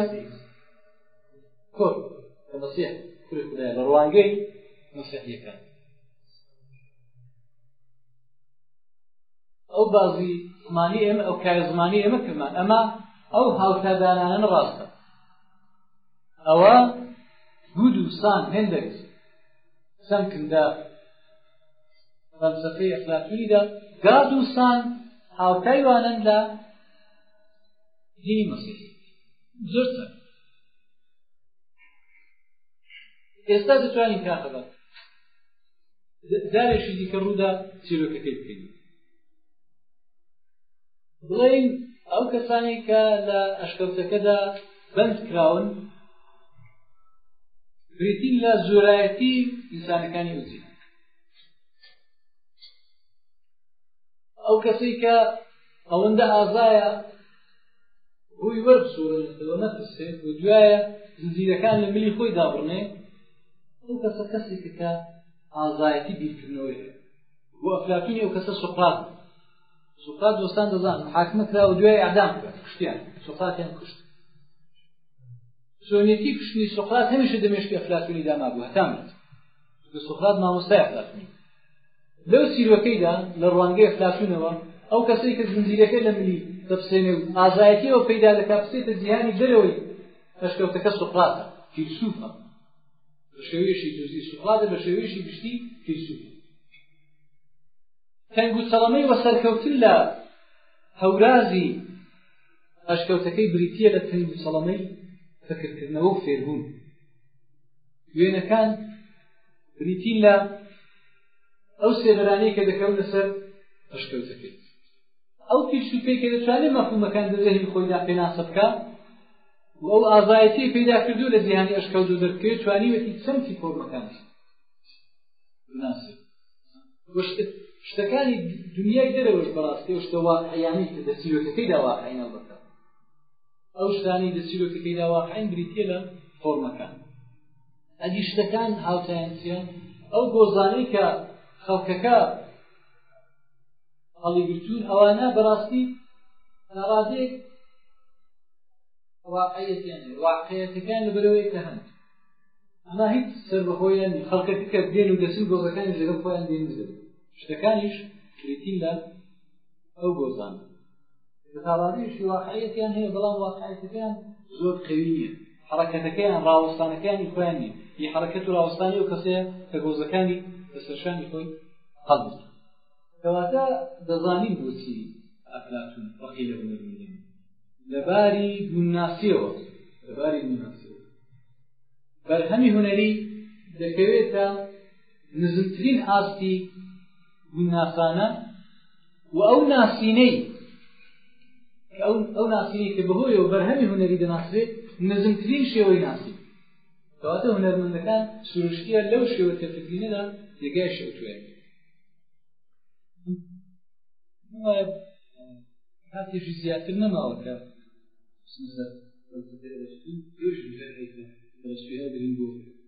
کۆر کە مەسیح کوری خدای لە ڕوانگەی مەسیحیەکان ئەو بازی زمانی ئێمە ئەو کای زمانی ئێمە کەمان ئەمە ئەو هاوتادانانە ڕاستە ئەوە دوو دووسان هێندێک چەند کردە فەلسفەی ئەفلاتونیدا گا دووسان هاوتای وانن لە دینی مەسیح زۆر سەر ئێستا دەتوانین کاخەبەر جارێکی دیکە ڕوودا چیرۆکەکەی بکەین بڵێین ئەو کەسانی کە لە ئەشکەوتەکەدا بەند کراون بریتین لە زۆرایەتی ئینسانەکانی وزی ئەو کەسەی کە ئەوەندە ئازایە ڕووی وەربسوورەوە نەترسێت و دوایە زنجیرەکان لە ملی خۆی دابڕنێ ئەو کەسە کەسێکە کە ئازایەتی بیرکردنەوەی هەیە بۆ ئەفلاتونی ئەو کەسە سوقات سوقات دۆستان دەزان حاکمە کرا و دوای ئەعدام کرد کوشتیان سوقاتیان کوشت سۆنیەتی کوشتنی سوقات هەمیشە دەمێشکی ئەفلاتونی دامابوو هەتامێت سوقات مامۆستای ئەفلاتونی لەو چیرۆکەیدا لە ڕوانگەی ئەفلاتوونەوە ئەو کەسەی کە زنجیرەکەی لە ملی دەپسێنێ و ئازایەتیەوە پەیدا دەکا بچێتە جیهانی دەرەوەی پەشکەوتەکە سوقراتە فیلسوفە بە شێوەیەشی دۆزی سوقراتە بە شێوەیەشی گشتی فیلسوفە تەنگ و چەڵەمەی وەسەرکەوتن لە هەورازی ئەشکەوتەکەی بریتە لە تەنگ و چەڵەمەی فکرکردنەوە و فێربوون وێنەکان بریتین لە ئەو سێبەرانەی کە دەکەونە سەر پشکەوتەکەیت ئەو پیش و پێی کە دەتوانێت مەفهومەکان لە ذهنی خۆیدا پێناسە بکە و ئەو ئازایەتی پەیدا کردو لە جیهانی ئەشکەوت و دەرکرێت توانیوەتی چەمکی فۆرمەکان بناسێت شتەکانی دنیای دەرەوەش بەڕاستی و شتە واقعیانی کە دەسیرۆکەکەی داواقعین هەڵبەتە ئەو شتانی دەسیرۆکەکەی داواقعین بریتە لە فۆرمەکان ئەدی شتەکان هاوتایان چییە ئەو گۆزانەی کە خەڵکەکە هەڵیگرتوون ئەوانە بەڕاستی ناڕادێک واقعەتیان واقعەتەکان لە بەرەوەی کە هەن ئەما هیچ سەر بەخۆیان خەڵکەکە کە دێن و دەچن گۆزەکانی لەگەڵ خۆیان دێن شتەکانیش کریتین لە ئەو گۆزان کە تاڕادەیەکی واقعەتیان هەیە بەڵام واقعەتەکەیان زۆر قوی نییە حرەکەتەکەیان ڕاوەستانەکانی خۆیان نیە ی حرەکەت و ڕاوەستانی و کەسەیە کە گۆزەکانی لەسەرشانی خۆی قەڵ کەواتە دەزانین بۆچی ئەفلاتون فەقی لە بنەبوونیان لەباری بوونناسیەوە لەباری بوونناسیەوە بەرهەمی هونەری دەکەوێتە نزمترین ئاستی گونناسانە و ئەو ناسینەی ئەو ئەو ناسینەی کە بەهۆی و بەرهەمی هونەری دەناسرێت نزمترین شێوەی ناسی کەواتە هونەرمەندەکان سروشتیە لەو شێوە تێفکرینەدا جێگای شێتوێن کاتێکی زیاتر نەماوە کە سنزەر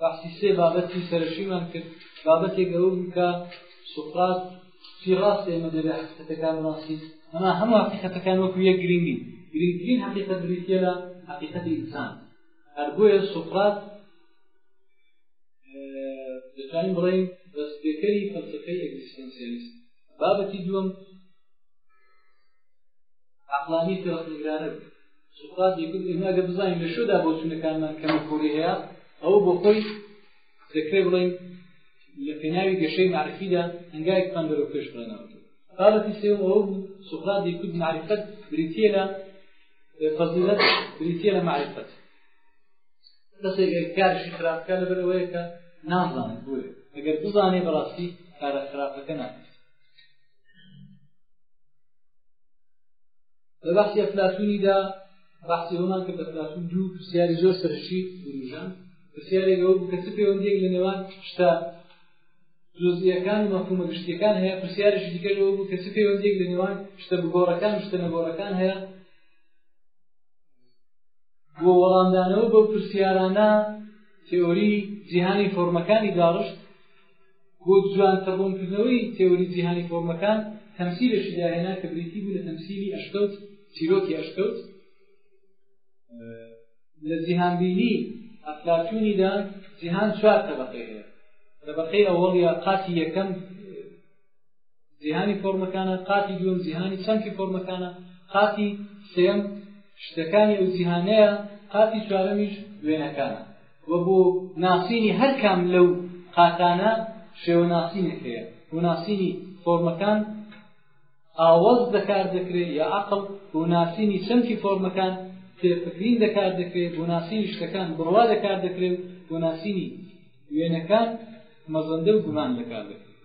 بەحسی سێ بابەتی سەرەکیمان کرد بابەتێک ئەوە بوو کە سوقرات چی ڕاست ئێمە دەبێت حقیقەتەکان ڕاستی ئەما هەموو حقیقەتەکان وەکو یەک گرنگی گرنگترین حقیقەت بریتە لە حقیقەتی ئینسان هەر بۆیە سوقرات دەتوانین بڵێین دەستپێکەری فەلسفەی ئەگزیستەنسیالیست بابەتی دووەم عقلانی تێڕەخنەگرانە بێت سوقرات دەکرد ئێمە ئەگەر بزانین لە شودا بۆچوونەکانمان کەمە کۆری هەیە ئەو بۆ خۆی دەکرێ بڵێن لە پێناوی گەشەی معرفیدا هەنگایەک پەندەرۆ پێش بڵێنەوە بابەتی سێوم ئەوە بوو سوقرات دەکرد معرفەت بریتیە لە فەزیلەت بریتیە لە معرفەت کەسێک کارشی خراپکە لەبەر ئەوەیە کە نازانێت بۆیە ئەگەر بزانێ بەڕاستی کارە خراپەکە ناکرێت لە بەحسی ئەفلاتونیدا بەحسی ئەومان کرد ئەفلاتون دوو پرسیاری زۆر سەرشی بروژان پرسیارێک ئەو بوو کە چ پەیوەندیەک لە نێوان شتە جزئیەکان و مەفهومە گشتیەکان هەیە پرسیارێکی دیکە ئەو بوو کە چ پەیوەندیەک لە نێوان شتە بگۆڕەکان و شتە نەگۆڕەکان هەیە بۆ وەڵامدانەوە بەو پرسیارانە تێۆری جیهانی فۆرمەکانی داڕشت بۆ جوانتر ڕوونکردنەوەی تێۆری جیهانی فۆرمەکان تەمسیلێکی داهێنا کە بریتی بوو لە تەمسیلی ئەشکەوت چیرۆکی ئەشکەوت لە جیهانبینی ئەفلاتونیدا جیهان چوار تەبەقەیە تەبەقەی ئەوەڵ یا قاتی یەکەم جیهانی فۆرمەکانە قاتی دووەم جیهانی چەمکی فۆرمەکانە قاتی سێم شتەکانی ئەو جیهانەیە قاتی چوارەمیش وێنەکانە و بۆ ناسینی هەر کام لەو قاتانە شێوە ناسینێک هەیە بۆ ناسینی فۆرمەکان ئاوەز دەکار دەکرێت یا عقل بۆ ناسینی چەمکی فۆرمەکان پێفکرین دەکار دەکرێت بۆ ناسینی شتەکان بڕوا دەکار دەکرێت بۆ ناسینی وێنەکان مەزەندە و گومان دەکار دەکرێت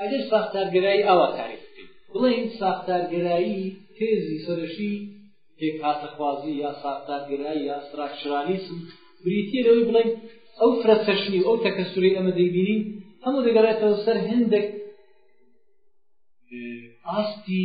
ئەگەر ساختارگەرایی ئاوا تاریخ بکەین بڵێین ساختارگەرایی تێزی سەرشی پێکهاتەخوازی یا ساختارگەرایی یا ئەستراکشرالیسم بریتە لەوەی بڵێن ئەو فرە چەشنی و ئەو تەکەسوری ئەمە دەیبینین هەموو دەگەڕێتەوە سەر هەندێک ئاستی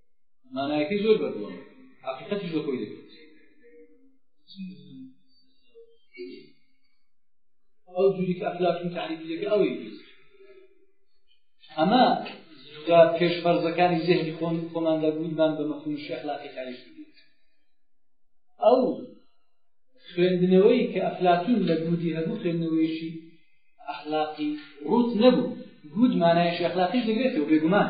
مانایەکەی زۆر بەردووە حقیقەتی زۆر خۆی دەبێت ئەو جوری کە ئەفلاتون تعریفیەکە ئەوەی ئەمە لە پێش فەرزەکانی زێهری خۆن خۆمان دەبوویمان بە مەفهوم شەخلاقی تعریف ئەو خوێندنەوەی کە ئەفلاتون لە گودی هەبوو خوێندنەوەیشی ئەخلاقی ڕوت نەبوو گود مانایشی ئەخلاقیش دەبێتەوە بێگومان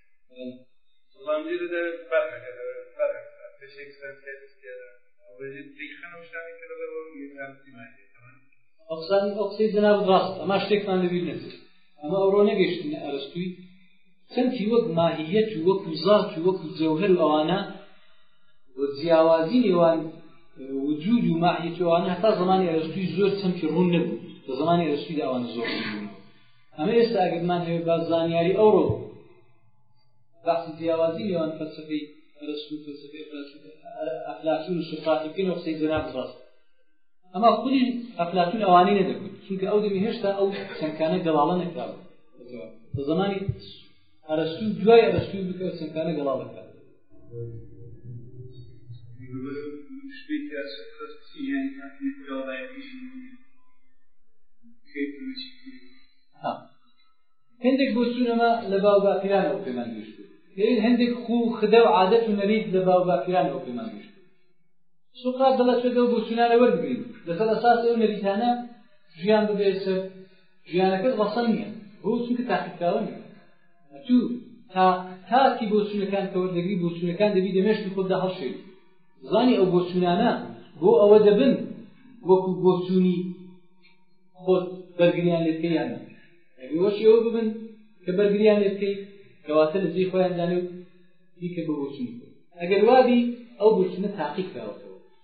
بەڵام لێرەدا بەرهەکە بەرهەک بەشێک سەرکرد ئەوەی تریخەن و شتانی کە لەبەر وەرو یەکان سیمای پێکەوە ئەوسانی ئەو قسەی جەناب ڕاست ئەما شتێکمان لەبیر نەچێت ئەمە ئەوڕۆ نەگەیشتنە ئەرستوی چەمکی وەک ماهیەت و وەکو زات و وەکو جەوهر و ئەوانە و جیاوازی نێوان وجود و ماهیەت و ئەوانە هەتا زمانی ئەرستوی زۆر چەمکی ڕوون نەبوو لە زمانی ئەرستویدا ئەوانە زۆر ڕوون بوون ئەمە ئێستا ئەگەر بمانەوێت با زانیاری ئەوڕۆ بەعسی جیاوازی نێوان فەلسفەی پەرست و فەلسفەی ئەفلاتون و سوقراتی بکەین و قسەی جەناب ڕاست ئەما خودی ئەفلاتون ئەوانەی نەدەکرد چونکە ئەو دەمی هێشتا ئەو چەندکانە گەڵاڵە نەکراوە لە زمانی ئەرستو دوای ئەرستو بکە چەندکانە گەڵا بکە هەندێک بۆ چوونەما لە باو باپیرانەوە پێمان گەشت هێن هەندێک خو خدە و عادەت و نەریت لە باو باپیرانەوە پێمان گەشت سوقات دەڵێت چێتەوە بۆ چونانە وەربگرین لەسەر ئەساس ئەو نەریتانە ژیان ببێت ژیانەکەت ڕەسەن نیە بۆ چونکە تاقیکراوە نیە ئەتو تا تاکی بۆچونەکان کە وەردەگری بۆچونەکان دەبی لە مێشکی خۆتدا هەڵشێوی زانی ئەو بۆچونانە بۆ ئەوە دەبن وەکو بۆچونی خۆت بەرگریان لێ بکەیان ئەبێ وەشی ئەوە ببن کە بەرگریان لێ بکەیت کەواتە لە جێی خۆیان دانێ و بیکە بە بۆچونی ئەگەر وابی ئەو بۆچونە تاقی کراوەتەوە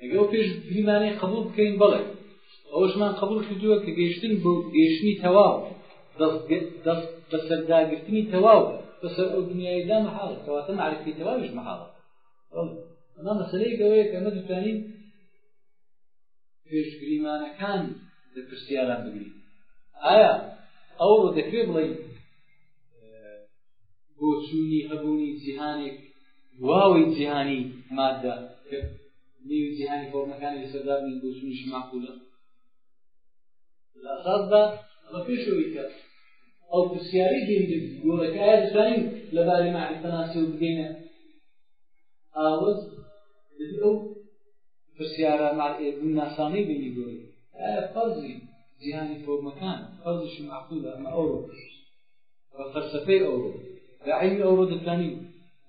ئەگەر ئەو پێش بینانەی قبول بکەین بڵێ ئەوشمان قبول کردووە کە گەشتن بۆ گەشتنی تەواو دەست بەسەرداگرتنی تەواو بەسەر ئەو دنیایدا مەحاڵە کەواتە معرفی تەواویش مەحاڵە ئەما مەسلەی گەوەیە کە ئەمە دەتوانین پێشگریمانەکان لە پرسیاران بگرین ئایا ئەو دەکرێت بڵێ بۆچوونی هەبوونی جیهانێک واوەی جیهانی مادە کە نێوی جیهانی فۆرمەکانی لەسەردار بن بۆچوونیش ماقولە لە ئەساسدا بە پێشەوەی کە ئەو پرسیاری گەندێک گۆڕەکە ئایا دەزانین لەبارەی مەعریفە ناسیەوە بگەینە ئاوەز ئەو پرسیارە بوون ناسانەی بینی گۆری ئایا فەرزی جیهانی فۆرمەکان فەرزیشی ماقولە ئەمە ئەوڕۆ بە فەلسەفەی ئەوڕۆ لە عینی ئەوڕۆ دەتانی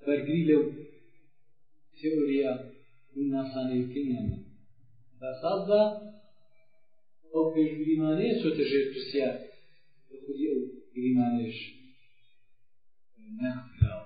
بەرگری لەو تێۆریە ناسانەیەکەیان بەساز بە ئەو پێشگریمانەیە چۆتە ژێر پرسیار لە خودی ئەو گریمانێش ناکراوە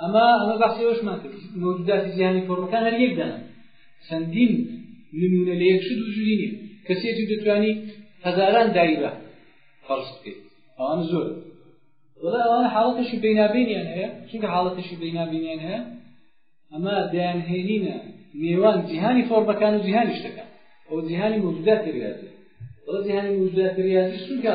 ئەمە ئەمە باسی ئەوشمان کرد مەوجوداتی زیانی فۆرمەکان هەر یەکدان چەندین نمونە لە یەکش دوو جوری نیە کەسێتی دەتوانی هەزاران دایرە فەرز بکەیت ئەوان زۆر وڵا ئەوان حاڵەتەشی بینابینیان هەیە چونکە حاڵەتەشی بینابینیان هەیە ئەمە دەیانهێنینە نێوان جیهانی فۆرمەکان و جیهانی شتەکان ئەو جیهانی مەوجوداتی ریاضی وڵا جیهانی مەوجوداتی ریاضی چونکە